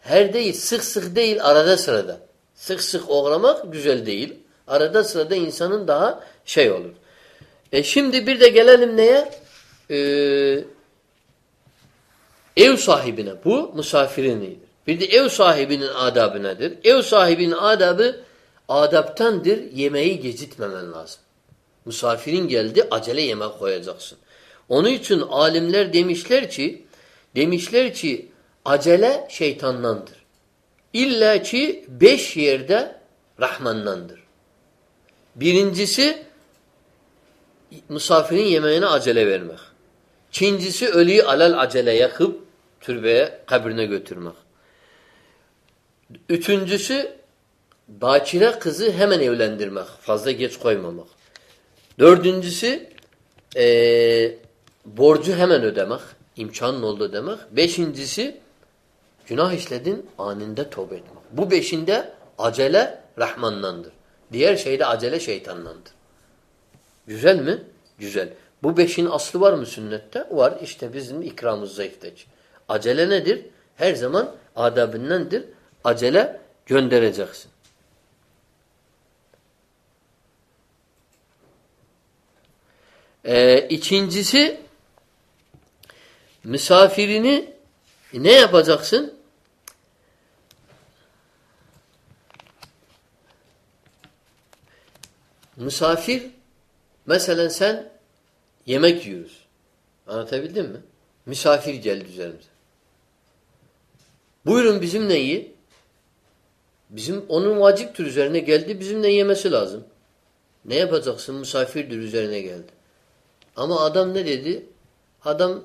her değil sık sık değil arada sırada sık sık uğramak güzel değil arada sırada insanın daha şey olur e şimdi bir de gelelim neye e, Ev sahibine bu misafirin iyidir. Bir de ev sahibinin adabı nedir? Ev sahibinin adabı adaptandır. Yemeği gecitmemen lazım. Misafirin geldi acele yemek koyacaksın. Onun için alimler demişler ki demişler ki acele şeytandandır. İlla ki beş yerde Rahmandandır. Birincisi misafirin yemeğine acele vermek. İkincisi ölüyü alal acele yakıp türbeye, kabrine götürmek. Üçüncüsü bakire kızı hemen evlendirmek. Fazla geç koymamak. Dördüncüsü ee, borcu hemen ödemek. imkanın oldu demek. Beşincisi günah işledin aninde tövbe etmek. Bu beşinde acele Rahman'dandır. Diğer şeyde acele şeytandandır. Güzel mi? Güzel. Bu beşin aslı var mı sünnette? Var. İşte bizim ikramımız zayıftaki. Acele nedir? Her zaman adabındandır. Acele göndereceksin. Ee, ikincisi misafirini ne yapacaksın? Misafir mesela sen yemek yiyoruz. Anlatabildim mi? Misafir geldi üzerimize. Buyurun bizimle yi. Bizim onun vaciptir üzerine geldi. Bizimle yemesi lazım. Ne yapacaksın? Misafirdir üzerine geldi. Ama adam ne dedi? Adam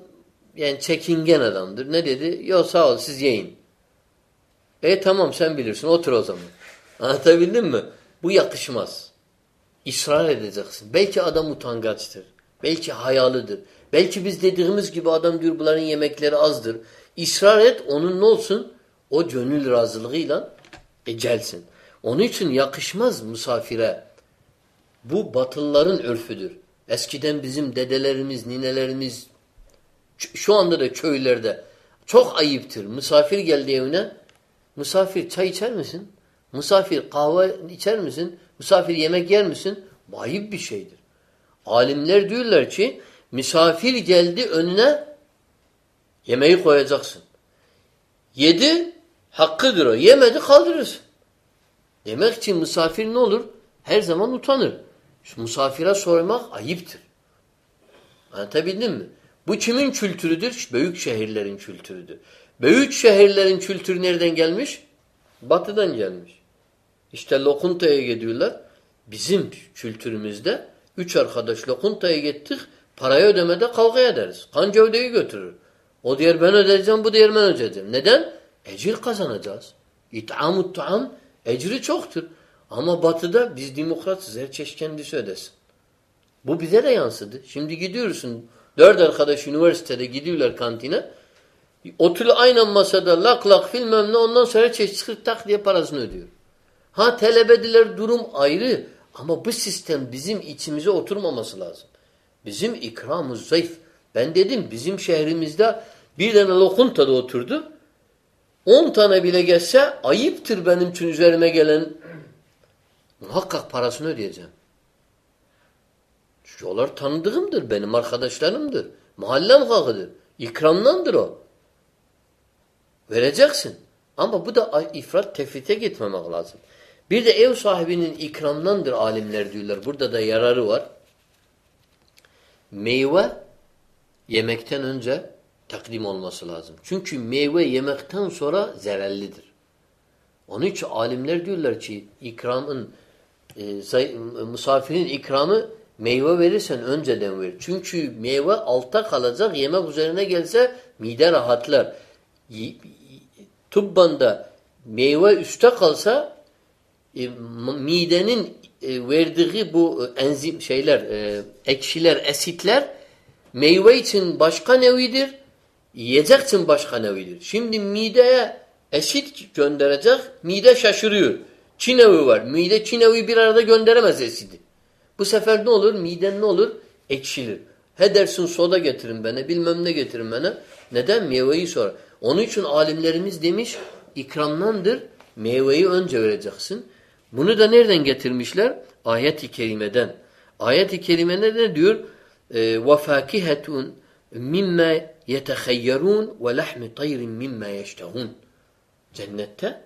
yani çekingen adamdır. Ne dedi? Yok sağ ol siz yiyin. E tamam sen bilirsin otur o zaman. Anlatabildim mi? Bu yakışmaz. İsrar edeceksin. Belki adam utangaçtır. Belki hayalıdır. Belki biz dediğimiz gibi adam diyor bunların yemekleri azdır. İsrar et onun ne olsun? O gönül razılığıyla e, gelsin. Onun için yakışmaz misafire. Bu batılların örfüdür. Eskiden bizim dedelerimiz, ninelerimiz şu anda da köylerde çok ayıptır. Misafir geldi evine. Misafir çay içer misin? Misafir kahve içer misin? Misafir yemek yer misin? Bu ayıp bir şeydir. Alimler diyorlar ki misafir geldi önüne yemeği koyacaksın. Yedi hakkıdır o. Yemedi kaldırırsın. Demek için misafir ne olur? Her zaman utanır. Şu misafire sormak ayıptır. Anlatabildim mi? Bu kimin kültürüdür? Büyük şehirlerin kültürüdür. Büyük şehirlerin kültürü nereden gelmiş? Batıdan gelmiş. İşte lokuntaya gidiyorlar. Bizim kültürümüzde üç arkadaş lokuntaya gittik. Parayı ödemede kavga ederiz. Kanca ödeyi götürür. O diğer ben ödeyeceğim, bu diğer ben ödeyeceğim. Neden? Ecir kazanacağız. İt'amut tu'am ecri çoktur. Ama batıda biz demokratsız. Her çeşit kendisi ödesin. Bu bize de yansıdı. Şimdi gidiyorsun. Dört arkadaş üniversitede gidiyorlar kantine. Oturuyor aynen masada lak lak filmem ne ondan sonra çeşit çıkır tak diye parasını ödüyor. Ha telebediler durum ayrı. Ama bu sistem bizim içimize oturmaması lazım. Bizim ikramımız zayıf. Ben dedim bizim şehrimizde bir tane lokuntada oturdu. On tane bile gelse ayıptır benim için üzerime gelen. Muhakkak parasını ödeyeceğim. Çünkü onlar tanıdığımdır, benim arkadaşlarımdır. Mahallem hakkıdır. İkramdandır o. Vereceksin. Ama bu da ifrat tefrite gitmemek lazım. Bir de ev sahibinin ikramdandır alimler diyorlar. Burada da yararı var. Meyve yemekten önce takdim olması lazım. Çünkü meyve yemekten sonra zerellidir. Onun için alimler diyorlar ki ikramın e, misafirin ikramı meyve verirsen önceden ver. Çünkü meyve altta kalacak yemek üzerine gelse mide rahatlar. Tubbanda meyve üstte kalsa e, midenin e, verdiği bu enzim şeyler, e, ekşiler, esitler meyve için başka nevidir, yiyecek için başka nevidir. Şimdi mideye esit gönderecek, mide şaşırıyor. Çinevi var. Mide çinevi bir arada gönderemez esidi. Bu sefer ne olur? Miden ne olur? Ekşilir. He dersin soda getirin bana, bilmem ne getirin bana. Neden? Meyveyi sonra. Onun için alimlerimiz demiş, ikramdandır, meyveyi önce vereceksin. Bunu da nereden getirmişler? Ayet-i kerimeden. Ayet-i kerimede ne diyor? وَفَاكِهَةٌ مِمَّا yetehayyerun ve lahmi tayrin mimma yeştehun. Cennette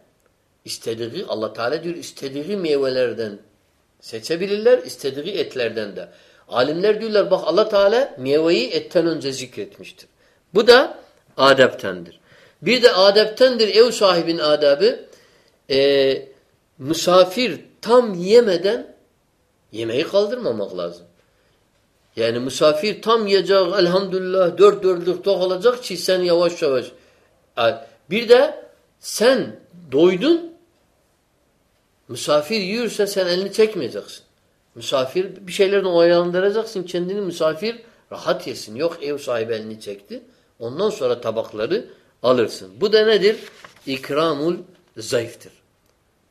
istediği Allah Teala diyor istediği meyvelerden seçebilirler, istediği etlerden de. Alimler diyorlar bak Allah Teala meyveyi etten önce zikretmiştir. Bu da adeptendir. Bir de adeptendir ev sahibin adabı e, misafir tam yemeden yemeği kaldırmamak lazım. Yani misafir tam yiyecek elhamdülillah dört dörtlük tok olacak ki sen yavaş yavaş. Bir de sen doydun misafir yiyorsa sen elini çekmeyeceksin. Misafir bir şeylerden oyalandıracaksın kendini misafir rahat yesin. Yok ev sahibi elini çekti. Ondan sonra tabakları alırsın. Bu da nedir? İkramul zayıftır.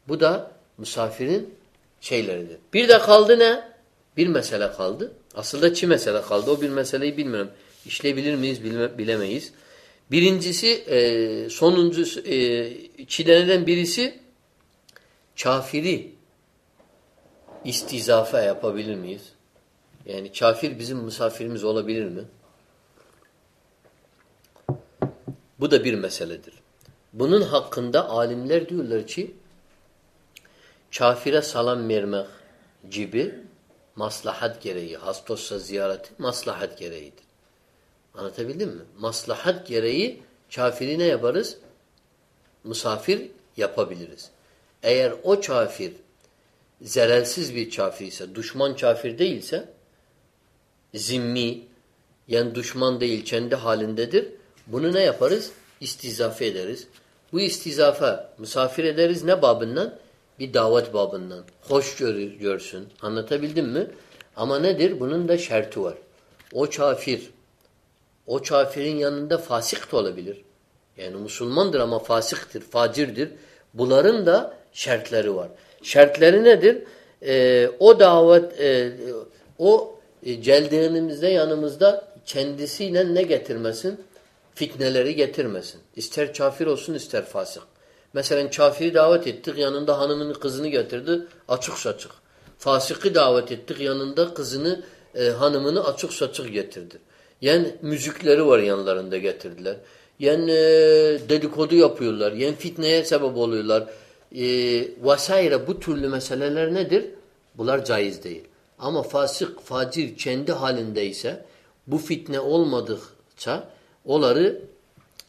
Bu da misafirin şeyleridir. Bir de kaldı ne? Bir mesele kaldı. Aslında iki mesele kaldı. O bir meseleyi bilmiyorum. İşleyebilir miyiz bilme, bilemeyiz. Birincisi e, sonuncusu e, çileneden birisi kafiri istizafe yapabilir miyiz? Yani kafir bizim misafirimiz olabilir mi? Bu da bir meseledir. Bunun hakkında alimler diyorlar ki kafire salam vermek gibi maslahat gereği, hastosla ziyareti maslahat gereğidir. Anlatabildim mi? Maslahat gereği kafiri ne yaparız? Misafir yapabiliriz. Eğer o kafir zerelsiz bir kafir ise, düşman kafir değilse zimmi, yani düşman değil, kendi halindedir. Bunu ne yaparız? İstizafe ederiz. Bu istizafe misafir ederiz ne babından? Bir davet babından. Hoş gör, görsün. Anlatabildim mi? Ama nedir? Bunun da şerti var. O kafir, o kafirin yanında fasık da olabilir. Yani Müslümandır ama fasıktır, facirdir. Bunların da şartları var. Şartları nedir? Ee, o davet, e, o e, geldiğimizde yanımızda kendisiyle ne getirmesin? Fitneleri getirmesin. İster kafir olsun ister fasık. Mesela kafiri davet ettik yanında hanımını kızını getirdi açık saçık. Fasıkı davet ettik yanında kızını e, hanımını açık saçık getirdi. Yani müzikleri var yanlarında getirdiler. Yani e, dedikodu yapıyorlar. Yani fitneye sebep oluyorlar. E, vesaire bu türlü meseleler nedir? Bunlar caiz değil. Ama fasık, facir kendi halindeyse bu fitne olmadıkça onları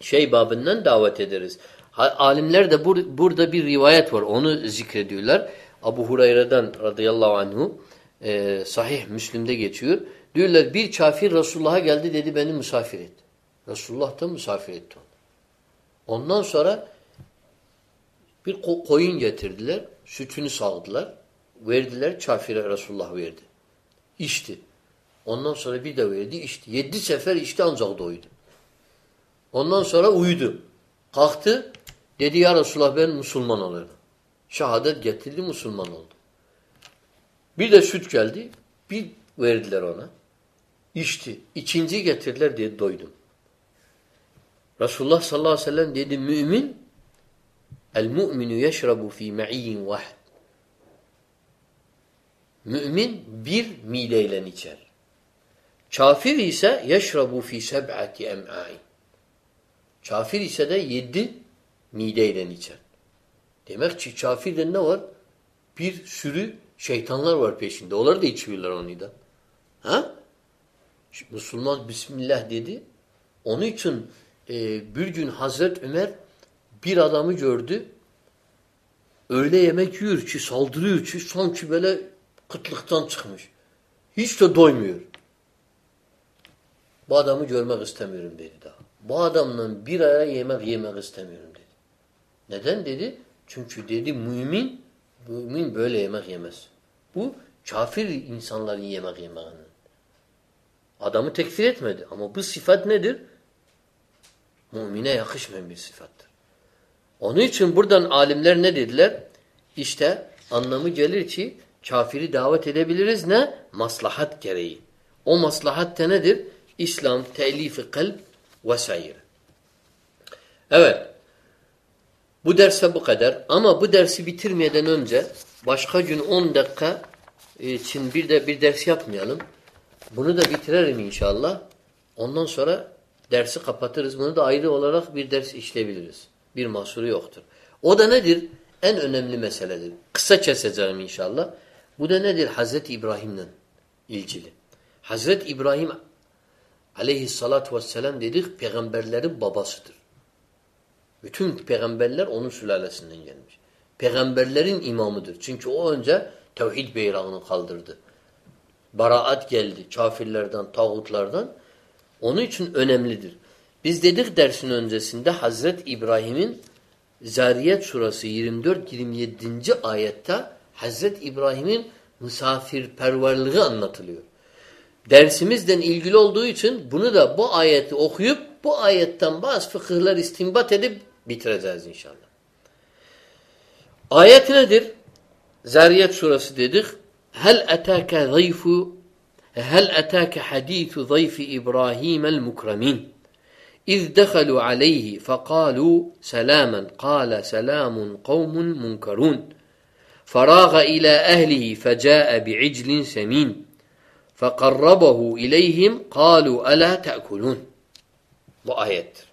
şey babından davet ederiz. Alimler de bur burada bir rivayet var. Onu zikrediyorlar. Abu Hureyre'den radıyallahu anhu e, sahih Müslim'de geçiyor. Diyorlar bir kafir Resulullah'a geldi dedi beni misafir et. Resulullah da misafir etti onu. Ondan sonra bir ko koyun getirdiler. Sütünü sağdılar. Verdiler kafire Resulullah verdi. İçti. Ondan sonra bir de verdi içti. Yedi sefer içti ancak doydu. Ondan sonra uyudu. Kalktı. Dedi ya Resulullah ben Müslüman olurum. Şehadet getirdi Müslüman oldu. Bir de süt geldi. Bir verdiler ona. İçti. İkinci getirdiler diye doydum. Resulullah sallallahu aleyhi ve sellem dedi mümin el mu'minu yeşrabu fi me'iyyin vahid. Mümin bir mideyle içer. Kafir ise yeşrabu fi seb'ati em'ain. Kafir ise de yedi mideyle içer. Demek ki kafirde ne var? Bir sürü şeytanlar var peşinde. Onlar da içiyorlar onu da. Ha? Müslüman Bismillah dedi. Onun için e, bir gün Hazret Ömer bir adamı gördü. Öyle yemek yiyor ki saldırıyor ki sanki böyle kıtlıktan çıkmış. Hiç de doymuyor. Bu adamı görmek istemiyorum dedi daha. Bu adamla bir ara yemek yemek istemiyorum dedi. Neden dedi? Çünkü dedi mümin mümin böyle yemek yemez. Bu kafir insanların yemek yemeğinden. Adamı tekfir etmedi. Ama bu sıfat nedir? Mümine yakışmayan bir sıfattır. Onun için buradan alimler ne dediler? İşte anlamı gelir ki kafiri davet edebiliriz ne? Maslahat gereği. O maslahat da nedir? İslam, telifi kalp vesaire. Evet. Bu derse bu kadar. Ama bu dersi bitirmeden önce başka gün 10 dakika için bir de bir ders yapmayalım. Bunu da bitirelim inşallah. Ondan sonra dersi kapatırız. Bunu da ayrı olarak bir ders işleyebiliriz. Bir mahsuru yoktur. O da nedir? En önemli meseledir. Kısa keseceğim inşallah. Bu da nedir? Hazreti İbrahim'le ilgili. Hazreti İbrahim aleyhissalatü vesselam dedik peygamberlerin babasıdır. Bütün peygamberler onun sülalesinden gelmiş. Peygamberlerin imamıdır. Çünkü o önce tevhid beyrağını kaldırdı. Baraat geldi kafirlerden, tağutlardan. Onun için önemlidir. Biz dedik dersin öncesinde Hazret İbrahim'in Zariyet surası 24-27. ayette Hazret İbrahim'in misafirperverliği anlatılıyor. Dersimizden ilgili olduğu için bunu da bu ayeti okuyup bu ayetten bazı fıkıhlar istinbat edip bitireceğiz inşallah. Ayet nedir? Zariyet surası dedik. Hel etake zayfu hel etake hadisu zayfi İbrahim'el mukremin. İz dehalu aleyhi fekalu selamen kâle selamun kavmun munkarun. Faraga ila ehlihi fecae bi'iclin semin. فَقَرَّبَهُ اِلَيْهِمْ قَالُوا أَلَا تَأْكُلُونَ Bu ayettir.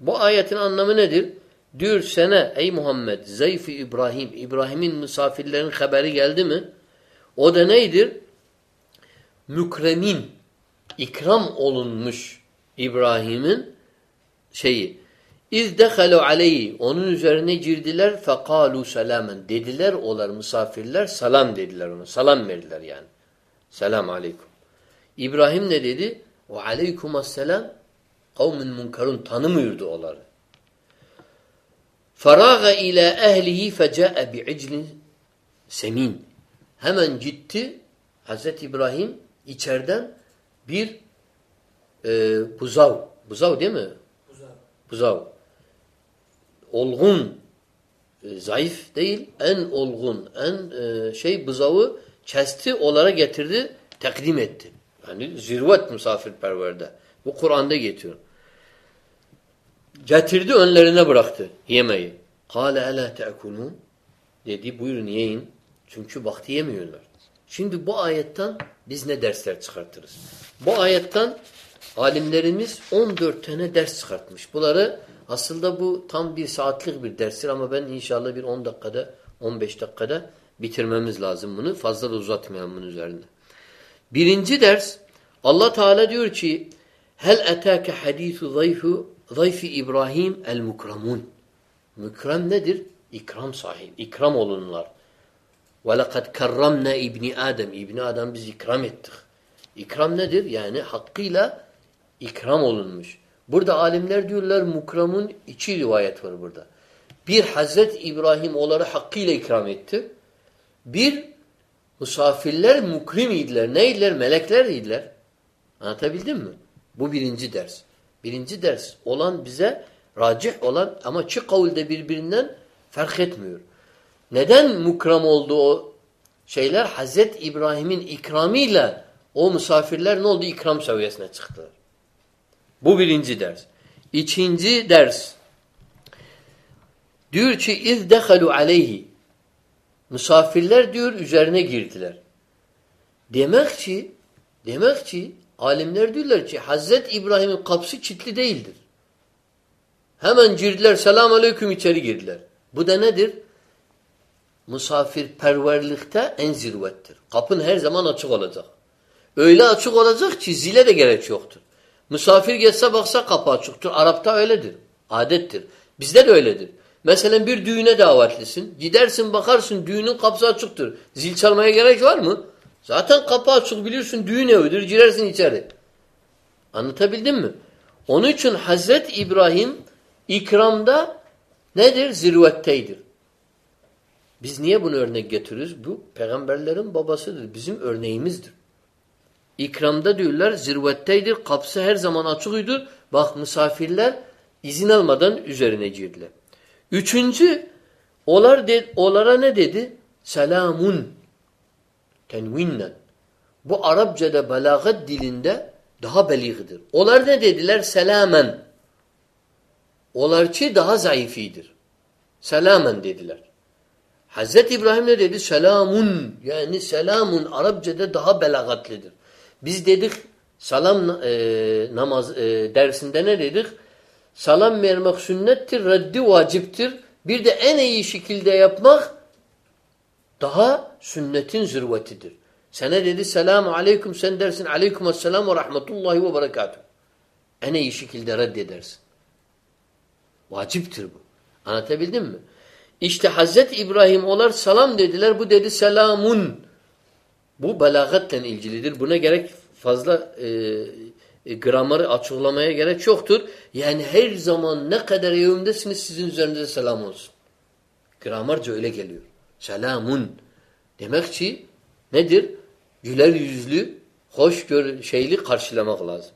Bu ayetin anlamı nedir? Diyor sana ey Muhammed zayıf İbrahim, İbrahim'in misafirlerin haberi geldi mi? O da neydir? Mükremin, ikram olunmuş İbrahim'in şeyi. İz dehalu aleyhi. Onun üzerine girdiler fekalu selamen. Dediler olar misafirler salam dediler ona. Salam verdiler yani. Selam aleyküm. İbrahim ne dedi? Ve aleykümasselam kavmin munkarun tanımıyordu onları. Faraga ile ehlihi fecae bi'iclin semin. Hemen gitti Hazreti İbrahim içeriden bir e, buzav. Buzav değil mi? Buzav. Olgun e, zayıf değil, en olgun, en e, şey buzavı kesti, onlara getirdi, takdim etti. Yani zirvet misafirperverde. Bu Kur'an'da geçiyor. Getirdi önlerine bıraktı yemeği. Kale ela te'kulun dedi buyurun yiyin. Çünkü vakti yemiyorlar. Şimdi bu ayetten biz ne dersler çıkartırız? Bu ayetten alimlerimiz 14 tane ders çıkartmış. Bunları aslında bu tam bir saatlik bir derstir ama ben inşallah bir 10 dakikada 15 dakikada bitirmemiz lazım bunu. Fazla da uzatmayalım bunun üzerinde. Birinci ders Allah Teala diyor ki Hel etâke hadîsu zayfu zayfi İbrahim el mukramun. Mükrem nedir? İkram sahibi. İkram olunlar. Ve lekad kerramna İbni Adem. İbni Adem biz ikram ettik. İkram nedir? Yani hakkıyla ikram olunmuş. Burada alimler diyorlar mukramun iki rivayet var burada. Bir Hazret İbrahim onları hakkıyla ikram etti. Bir misafirler mukrim idiler. Neydiler? Melekler idiler. Anlatabildim mi? Bu birinci ders. Birinci ders olan bize racih olan ama çi kavulde birbirinden fark etmiyor. Neden mukram oldu o şeyler? Hazret İbrahim'in ikramıyla o misafirler ne oldu? İkram seviyesine çıktılar. Bu birinci ders. İkinci ders. Diyor ki iz dehalu aleyhi. Misafirler diyor üzerine girdiler. Demek ki demek ki alimler diyorlar ki Hazret İbrahim'in kapısı kilitli değildir. Hemen girdiler selam aleyküm içeri girdiler. Bu da nedir? Misafirperverlikte en zirvettir. Kapın her zaman açık olacak. Öyle açık olacak ki zile de gerek yoktur. Misafir geçse baksa kapı açıktır. Arapta öyledir. Adettir. Bizde de öyledir. Mesela bir düğüne davetlisin. Gidersin bakarsın düğünün kapısı açıktır. Zil çalmaya gerek var mı? Zaten kapı açık biliyorsun düğün evidir. Girersin içeri. Anlatabildim mi? Onun için Hazret İbrahim ikramda nedir? Zirvetteydir. Biz niye bunu örnek getiriyoruz? Bu peygamberlerin babasıdır. Bizim örneğimizdir. İkramda diyorlar zirvetteydir. Kapısı her zaman açıktır. Bak misafirler izin almadan üzerine girdiler. Üçüncü, olar de, onlara ne dedi? Selamun. Tenvinle. Bu Arapçada belagat dilinde daha beligdir. Onlar ne dediler? Selamen. Olarçı daha zayıfidir. Selamen dediler. Hazreti İbrahim ne dedi? Selamun. Yani selamun Arapçada daha belagatlidir. Biz dedik Salam e, namaz e, dersinde ne dedik? Salam vermek sünnettir, reddi vaciptir. Bir de en iyi şekilde yapmak daha sünnetin zirvetidir. Sana dedi selamu aleyküm sen dersin aleyküm esselam ve rahmetullahi ve berekatuhu. En iyi şekilde reddedersin. Vaciptir bu. Anlatabildim mi? İşte Hazreti İbrahim olar salam dediler. Bu dedi selamun. Bu belagatla ilgilidir. Buna gerek fazla e, e, gramarı açıklamaya gerek yoktur. Yani her zaman ne kadar evimdesiniz sizin üzerinize selam olsun. Gramarca öyle geliyor. Selamun. Demek ki nedir? Güler yüzlü, hoş gör şeyli karşılamak lazım.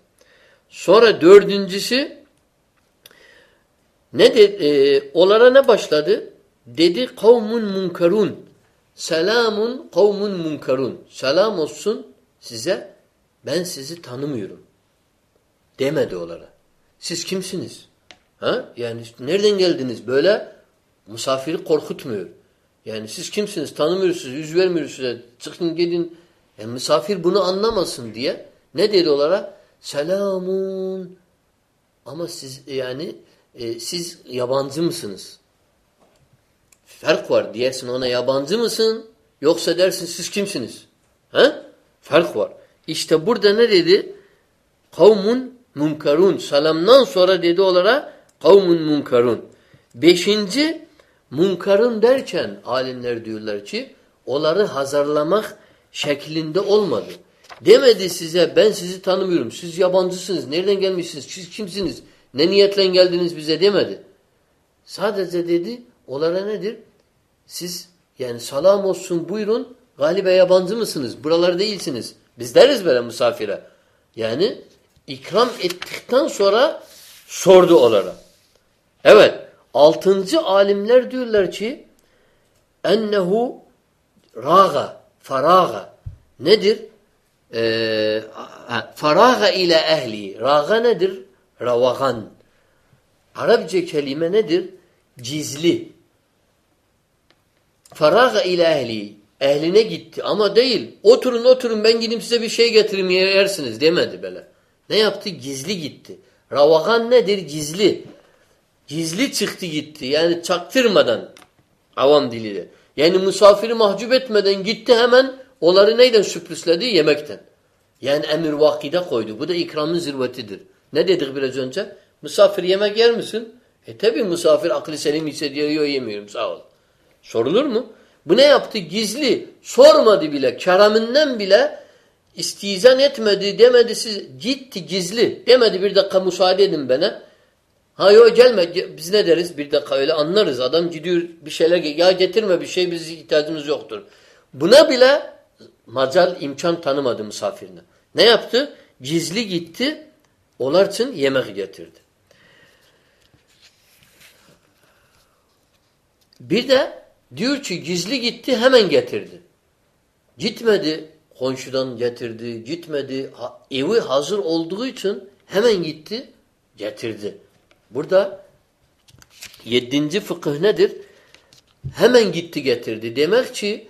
Sonra dördüncüsü ne de, e, onlara ne başladı? Dedi kavmun munkarun. Selamun kavmun munkarun. Selam olsun size. Ben sizi tanımıyorum. Demedi onlara. Siz kimsiniz? Ha? Yani nereden geldiniz? Böyle misafiri korkutmuyor. Yani siz kimsiniz? Tanımıyorsunuz, yüz vermiyorsunuz. Çıkın gidin. Yani misafir bunu anlamasın diye. Ne dedi onlara? Selamun. Ama siz yani e, siz yabancı mısınız? Fark var. Diyersin ona yabancı mısın? Yoksa dersin siz kimsiniz? He? Fark var. İşte burada ne dedi? Kavmun munkarun. Salamdan sonra dedi onlara kavmun munkarun. Beşinci munkarun derken alimler diyorlar ki onları hazırlamak şeklinde olmadı. Demedi size ben sizi tanımıyorum. Siz yabancısınız. Nereden gelmişsiniz? Siz kimsiniz? Ne niyetle geldiniz bize demedi. Sadece dedi onlara nedir? Siz yani salam olsun buyurun galibe yabancı mısınız? Buralar değilsiniz. Biz deriz böyle misafire. Yani ikram ettikten sonra sordu onlara. Evet. Altıncı alimler diyorlar ki ennehu raga, faraga nedir? Ee, faraga ile ehli. Raga nedir? Ravagan. Arapça kelime nedir? Cizli. Faraga ile ehli. Ehline gitti ama değil. Oturun oturun ben gidip size bir şey getireyim yersiniz demedi böyle. Ne yaptı? Gizli gitti. Ravagan nedir? Gizli. Gizli çıktı gitti. Yani çaktırmadan. Avam diliyle. Yani misafiri mahcup etmeden gitti hemen onları neyden sürprizledi? Yemekten. Yani emir vakide koydu. Bu da ikramın zirvetidir. Ne dedik biraz önce? Misafir yemek yer misin? E tabi misafir aklı selim ise diyor yemiyorum sağ ol. Sorulur mu? Bu ne yaptı? Gizli. Sormadı bile. Kereminden bile istizan etmedi demedi siz gitti gizli. Demedi bir dakika müsaade edin bana. Ha yok gelme biz ne deriz bir dakika öyle anlarız. Adam gidiyor bir şeyler ya getirme bir şey biz ihtiyacımız yoktur. Buna bile macal imkan tanımadı misafirine. Ne yaptı? Gizli gitti. Onlar için yemek getirdi. Bir de diyor ki gizli gitti hemen getirdi. Gitmedi komşudan getirdi, gitmedi. Ha, evi hazır olduğu için hemen gitti, getirdi. Burada yedinci fıkıh nedir? Hemen gitti getirdi. Demek ki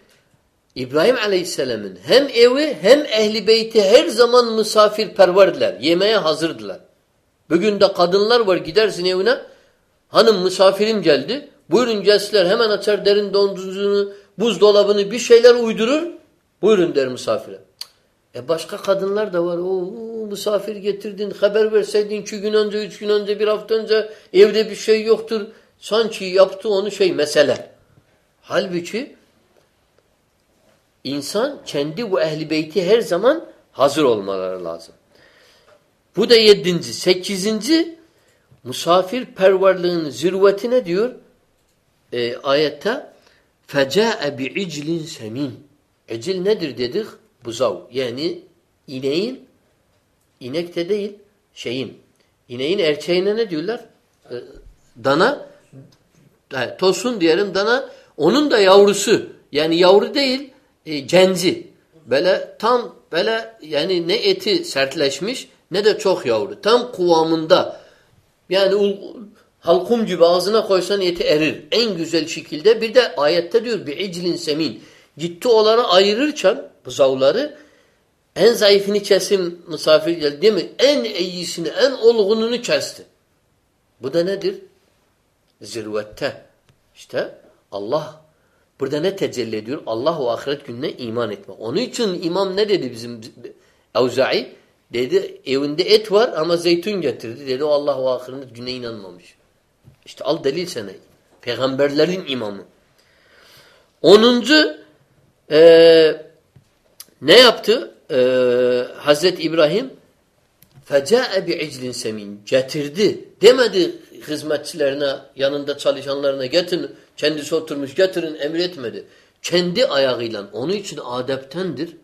İbrahim Aleyhisselam'ın hem evi hem ehli beyti her zaman misafirperverdiler. Yemeğe hazırdılar. Bugün de kadınlar var gidersin evine. Hanım misafirim geldi. Buyurun gelsinler hemen açar derin dondurucunu, buzdolabını bir şeyler uydurur. Buyurun der misafire. E başka kadınlar da var. O misafir getirdin, haber verseydin iki gün önce, üç gün önce, bir hafta önce evde bir şey yoktur. Sanki yaptı onu şey mesele. Halbuki insan kendi bu ehli her zaman hazır olmaları lazım. Bu da yedinci. Sekizinci misafir perverliğin zirveti ne diyor? E, ayette فَجَاءَ بِعِجْلٍ semin. Ecil nedir dedik? Buzav. Yani ineğin inek de değil şeyin. İneğin erkeğine ne diyorlar? E, dana e, tosun diyelim dana onun da yavrusu. Yani yavru değil e, genci. Böyle tam böyle yani ne eti sertleşmiş ne de çok yavru. Tam kıvamında. Yani halkum gibi ağzına koysan eti erir. En güzel şekilde. Bir de ayette diyor bir iclin semin. Gitti onları ayırırken buzavları En zayıfını kesin misafir geldi değil mi? En iyisini, en olgununu kesti. Bu da nedir? Zirvette. İşte Allah burada ne tecelli ediyor? Allah o ahiret gününe iman etmek. Onun için imam ne dedi bizim Evza'i? Dedi evinde et var ama zeytun getirdi. Dedi o Allah o ahiret gününe inanmamış. İşte al delil sana. Peygamberlerin imamı. Onuncu e, ne yaptı? E, Hazreti İbrahim fecae bi'iclin semin getirdi. Demedi hizmetçilerine, yanında çalışanlarına getirin. Kendisi oturmuş getirin emretmedi. Kendi ayağıyla. Onun için adeptendir.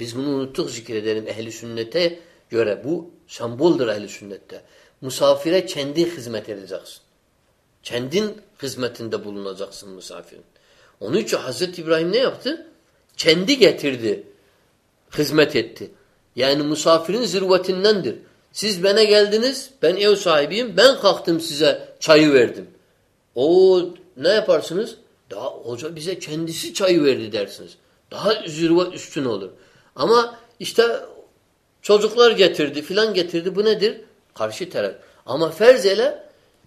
Biz bunu unuttuk zikredelim ehli sünnete göre. Bu semboldür ehli sünnette. Musafire kendi hizmet edeceksin. Kendin hizmetinde bulunacaksın misafirin. Onun için Hazreti İbrahim ne yaptı? Kendi getirdi. Hizmet etti. Yani misafirin zirvetindendir. Siz bana geldiniz, ben ev sahibiyim, ben kalktım size çayı verdim. O ne yaparsınız? Daha hoca bize kendisi çayı verdi dersiniz. Daha zirve üstün olur. Ama işte çocuklar getirdi filan getirdi. Bu nedir? Karşı taraf. Ama ferz ele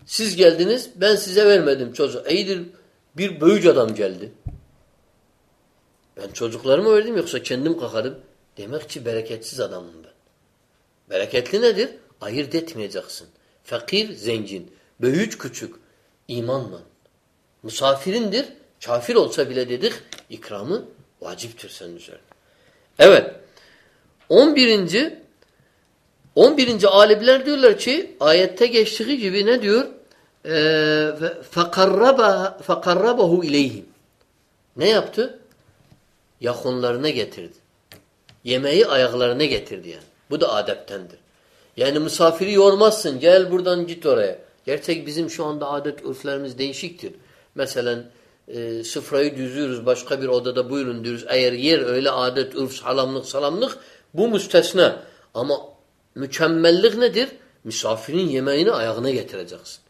siz geldiniz ben size vermedim çocuk. İyidir bir büyük adam geldi. Ben çocuklarımı verdim yoksa kendim kakarım. Demek ki bereketsiz adamım ben. Bereketli nedir? Ayırt etmeyeceksin. Fakir, zengin. Büyük, küçük. imanla. Misafirindir. Kafir olsa bile dedik ikramı vaciptir senin üzerine. Evet. 11. 11. alimler diyorlar ki ayette geçtiği gibi ne diyor? فَقَرَّبَهُ اِلَيْهِمْ Ne yaptı? Yakınlarına getirdi. Yemeği ayaklarına getirdi yani. Bu da adeptendir. Yani misafiri yormazsın. Gel buradan git oraya. Gerçek bizim şu anda adet örflerimiz değişiktir. Mesela e, sıfrayı düzüyoruz. Başka bir odada buyurun diyoruz. Eğer yer öyle adet, ürf, salamlık, salamlık bu müstesna. Ama mükemmellik nedir? Misafirin yemeğini ayağına getireceksin.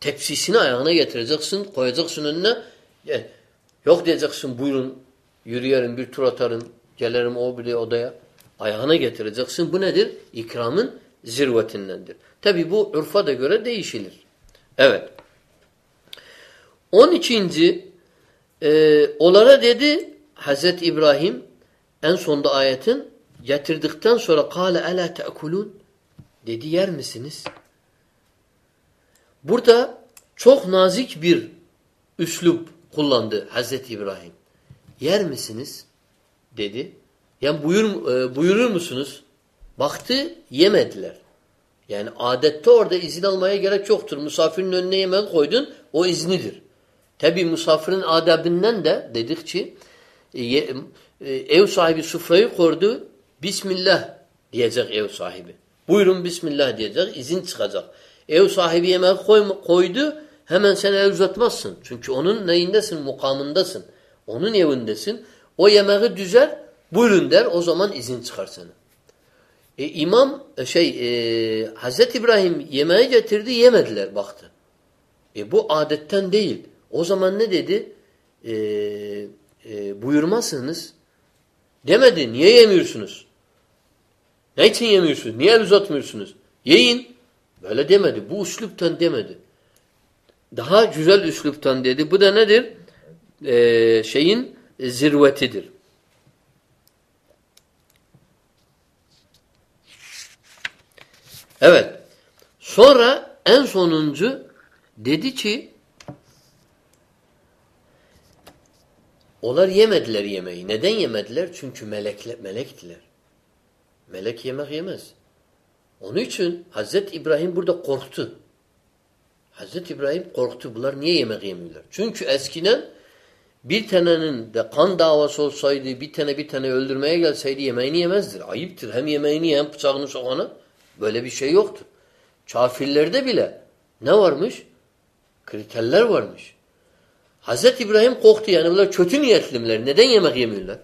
Tepsisini ayağına getireceksin. Koyacaksın önüne. Gel. Yok diyeceksin buyurun yürüyerim bir tur atarım. Gelirim o bir odaya. Ayağına getireceksin. Bu nedir? İkramın zirvetindendir. Tabi bu ürfa da göre değişilir. Evet. On ikinci e, onlara dedi Hazreti İbrahim en sonda ayetin getirdikten sonra kâle elâ te'kulûn dedi yer misiniz? Burada çok nazik bir üslup kullandı Hazreti İbrahim. Yer misiniz? dedi. Yani buyur, e, buyurur musunuz? Baktı yemediler. Yani adette orada izin almaya gerek yoktur. Misafirin önüne yemek koydun o iznidir. Tabi misafirin adabinden de dedik ki e, ev sahibi sufrayı kurdu. Bismillah diyecek ev sahibi. Buyurun Bismillah diyecek. izin çıkacak. Ev sahibi yemek koy, koydu. Hemen sen el uzatmazsın. Çünkü onun neyindesin? Mukamındasın. Onun evindesin. O yemeği düzer. Buyurun der. O zaman izin çıkar sana. E, imam e, şey e, Hazreti İbrahim yemeği getirdi yemediler baktı. E, bu adetten değil. O zaman ne dedi? E, e, buyurmazsınız. Demedi. Niye yemiyorsunuz? Ne için yemiyorsunuz? Niye el uzatmıyorsunuz? Yiyin. Böyle demedi. Bu üsluptan demedi. Daha güzel üsluptan dedi. Bu da nedir? Ee, şeyin zirvetidir. Evet. Sonra en sonuncu dedi ki onlar yemediler yemeği. Neden yemediler? Çünkü melekle, melektiler. Melek yemek yemez. Onun için Hazreti İbrahim burada korktu. Hazreti İbrahim korktu. Bunlar niye yemek yemiyorlar? Çünkü eskiden bir tanenin de kan davası olsaydı bir tane bir tane öldürmeye gelseydi yemeğini yemezdir. Ayıptır. Hem yemeğini hem bıçağını sokana. Böyle bir şey yoktur. Kafirlerde bile ne varmış? Kriterler varmış. Hazreti İbrahim korktu yani bunlar kötü niyetlimler. Neden yemek yemiyorlar?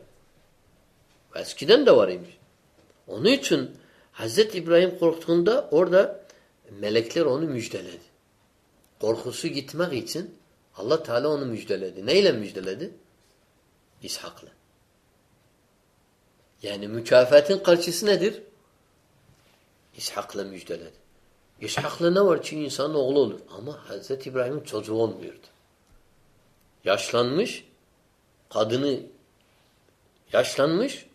Eskiden de varmış. Onun için Hazreti İbrahim korktuğunda orada melekler onu müjdeledi. Korkusu gitmek için Allah Teala onu müjdeledi. Neyle müjdeledi? İshak'la. Yani mükafatın karşısı nedir? İshak'la müjdeledi. İshak'la ne var ki insanın oğlu olur. Ama Hz. İbrahim'in çocuğu olmuyordu. Yaşlanmış, kadını yaşlanmış,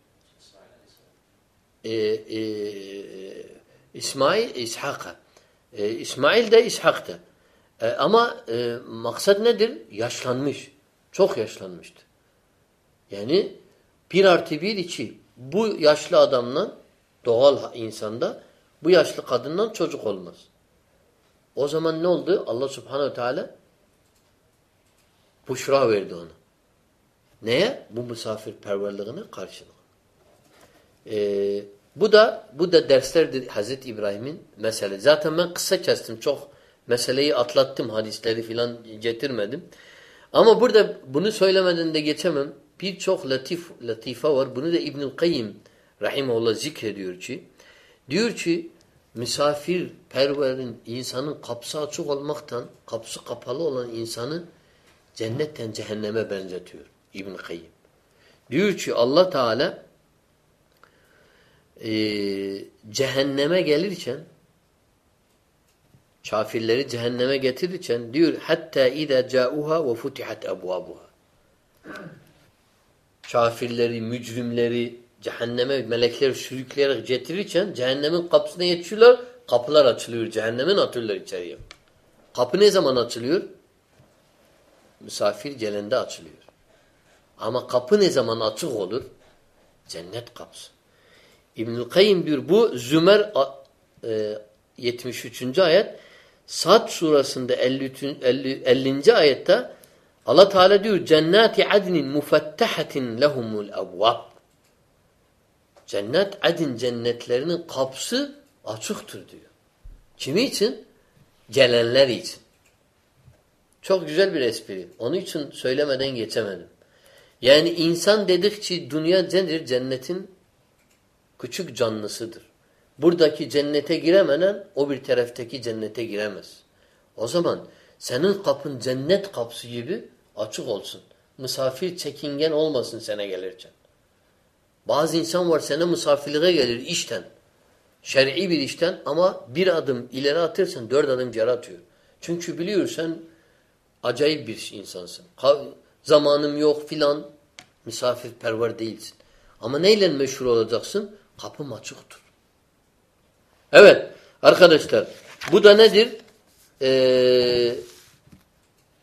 e, e, İsmail, İshak'a. E, İsmail de İshak'ta. E, ama e, maksat nedir? Yaşlanmış. Çok yaşlanmıştı. Yani bir artı bir iki. Bu yaşlı adamla doğal insanda bu yaşlı kadından çocuk olmaz. O zaman ne oldu? Allah subhanehu teala buşra verdi ona. Neye? Bu misafirperverliğine karşılık. Ee, bu da bu da derslerdir Hazreti İbrahim'in mesele. Zaten ben kısa kestim. Çok meseleyi atlattım. Hadisleri filan getirmedim. Ama burada bunu söylemeden de geçemem. Birçok latif, latife var. Bunu da İbnül Kayyim rahimahullah zikrediyor ki diyor ki misafir perverin insanın kapısı açık olmaktan kapısı kapalı olan insanı cennetten cehenneme benzetiyor İbn Kayyim. Diyor ki Allah Teala e, cehenneme gelirken kafirleri cehenneme getirirken diyor hatta ida cauha ve futihat abwabuha kafirleri, mücrimleri cehenneme melekler sürükleyerek getirirken cehennemin kapısına yetişiyorlar. Kapılar açılıyor. Cehennemin atıyorlar içeriye. Kapı ne zaman açılıyor? Misafir gelende açılıyor. Ama kapı ne zaman açık olur? Cennet kapısı. İbnül Kayyim diyor bu Zümer e, 73. ayet Sad surasında 53, 50, 50. ayette Allah Teala diyor cennati adnin mufettahatin lehumul abwab. Cennet adin cennetlerinin kapısı açıktır diyor. Kimi için? Gelenler için. Çok güzel bir espri. Onun için söylemeden geçemedim. Yani insan dedikçe dünya nedir? Cennetin küçük canlısıdır. Buradaki cennete giremeden o bir taraftaki cennete giremez. O zaman senin kapın cennet kapısı gibi açık olsun. Misafir çekingen olmasın sana gelirken. Bazı insan var sana misafirliğe gelir işten. Şer'i bir işten ama bir adım ileri atırsan dört adım geri atıyor. Çünkü biliyorsan acayip bir insansın. Zamanım yok filan misafirperver değilsin. Ama neyle meşhur olacaksın? Kapım açıktır. Evet arkadaşlar bu da nedir? Ee,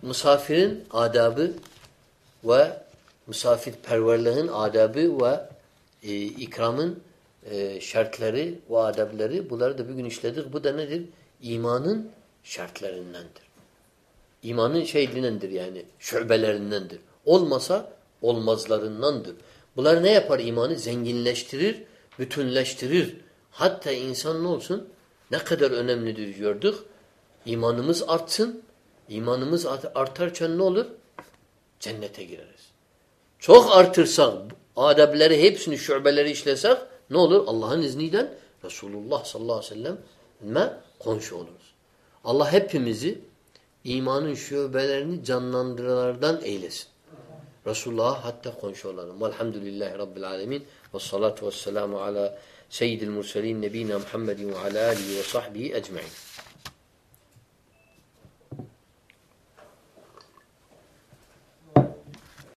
misafirin adabı ve misafirperverliğin adabı ve e, ikramın e, şartları ve adabları bunları da bugün işledik. Bu da nedir? İmanın şartlarındandır. İmanın şeylinendir yani şubelerindendir. Olmasa olmazlarındandır. Bunlar ne yapar imanı? Zenginleştirir, bütünleştirir. Hatta insan ne olsun? Ne kadar önemlidir gördük. İmanımız artsın. İmanımız artarken ne olur? Cennete gireriz. Çok artırsak, adableri hepsini, şubeleri işlesek ne olur? Allah'ın izniyle Resulullah sallallahu aleyhi ve sellem komşu oluruz. Allah hepimizi imanın şubelerini canlandıranlardan eylesin. Resulullah hatta komşu olalım. Velhamdülillahi Rabbil alemin. Ve salatu ve selamu ala seyyidil murselin nebina Muhammedin ve ala alihi ve sahbihi ecma'in.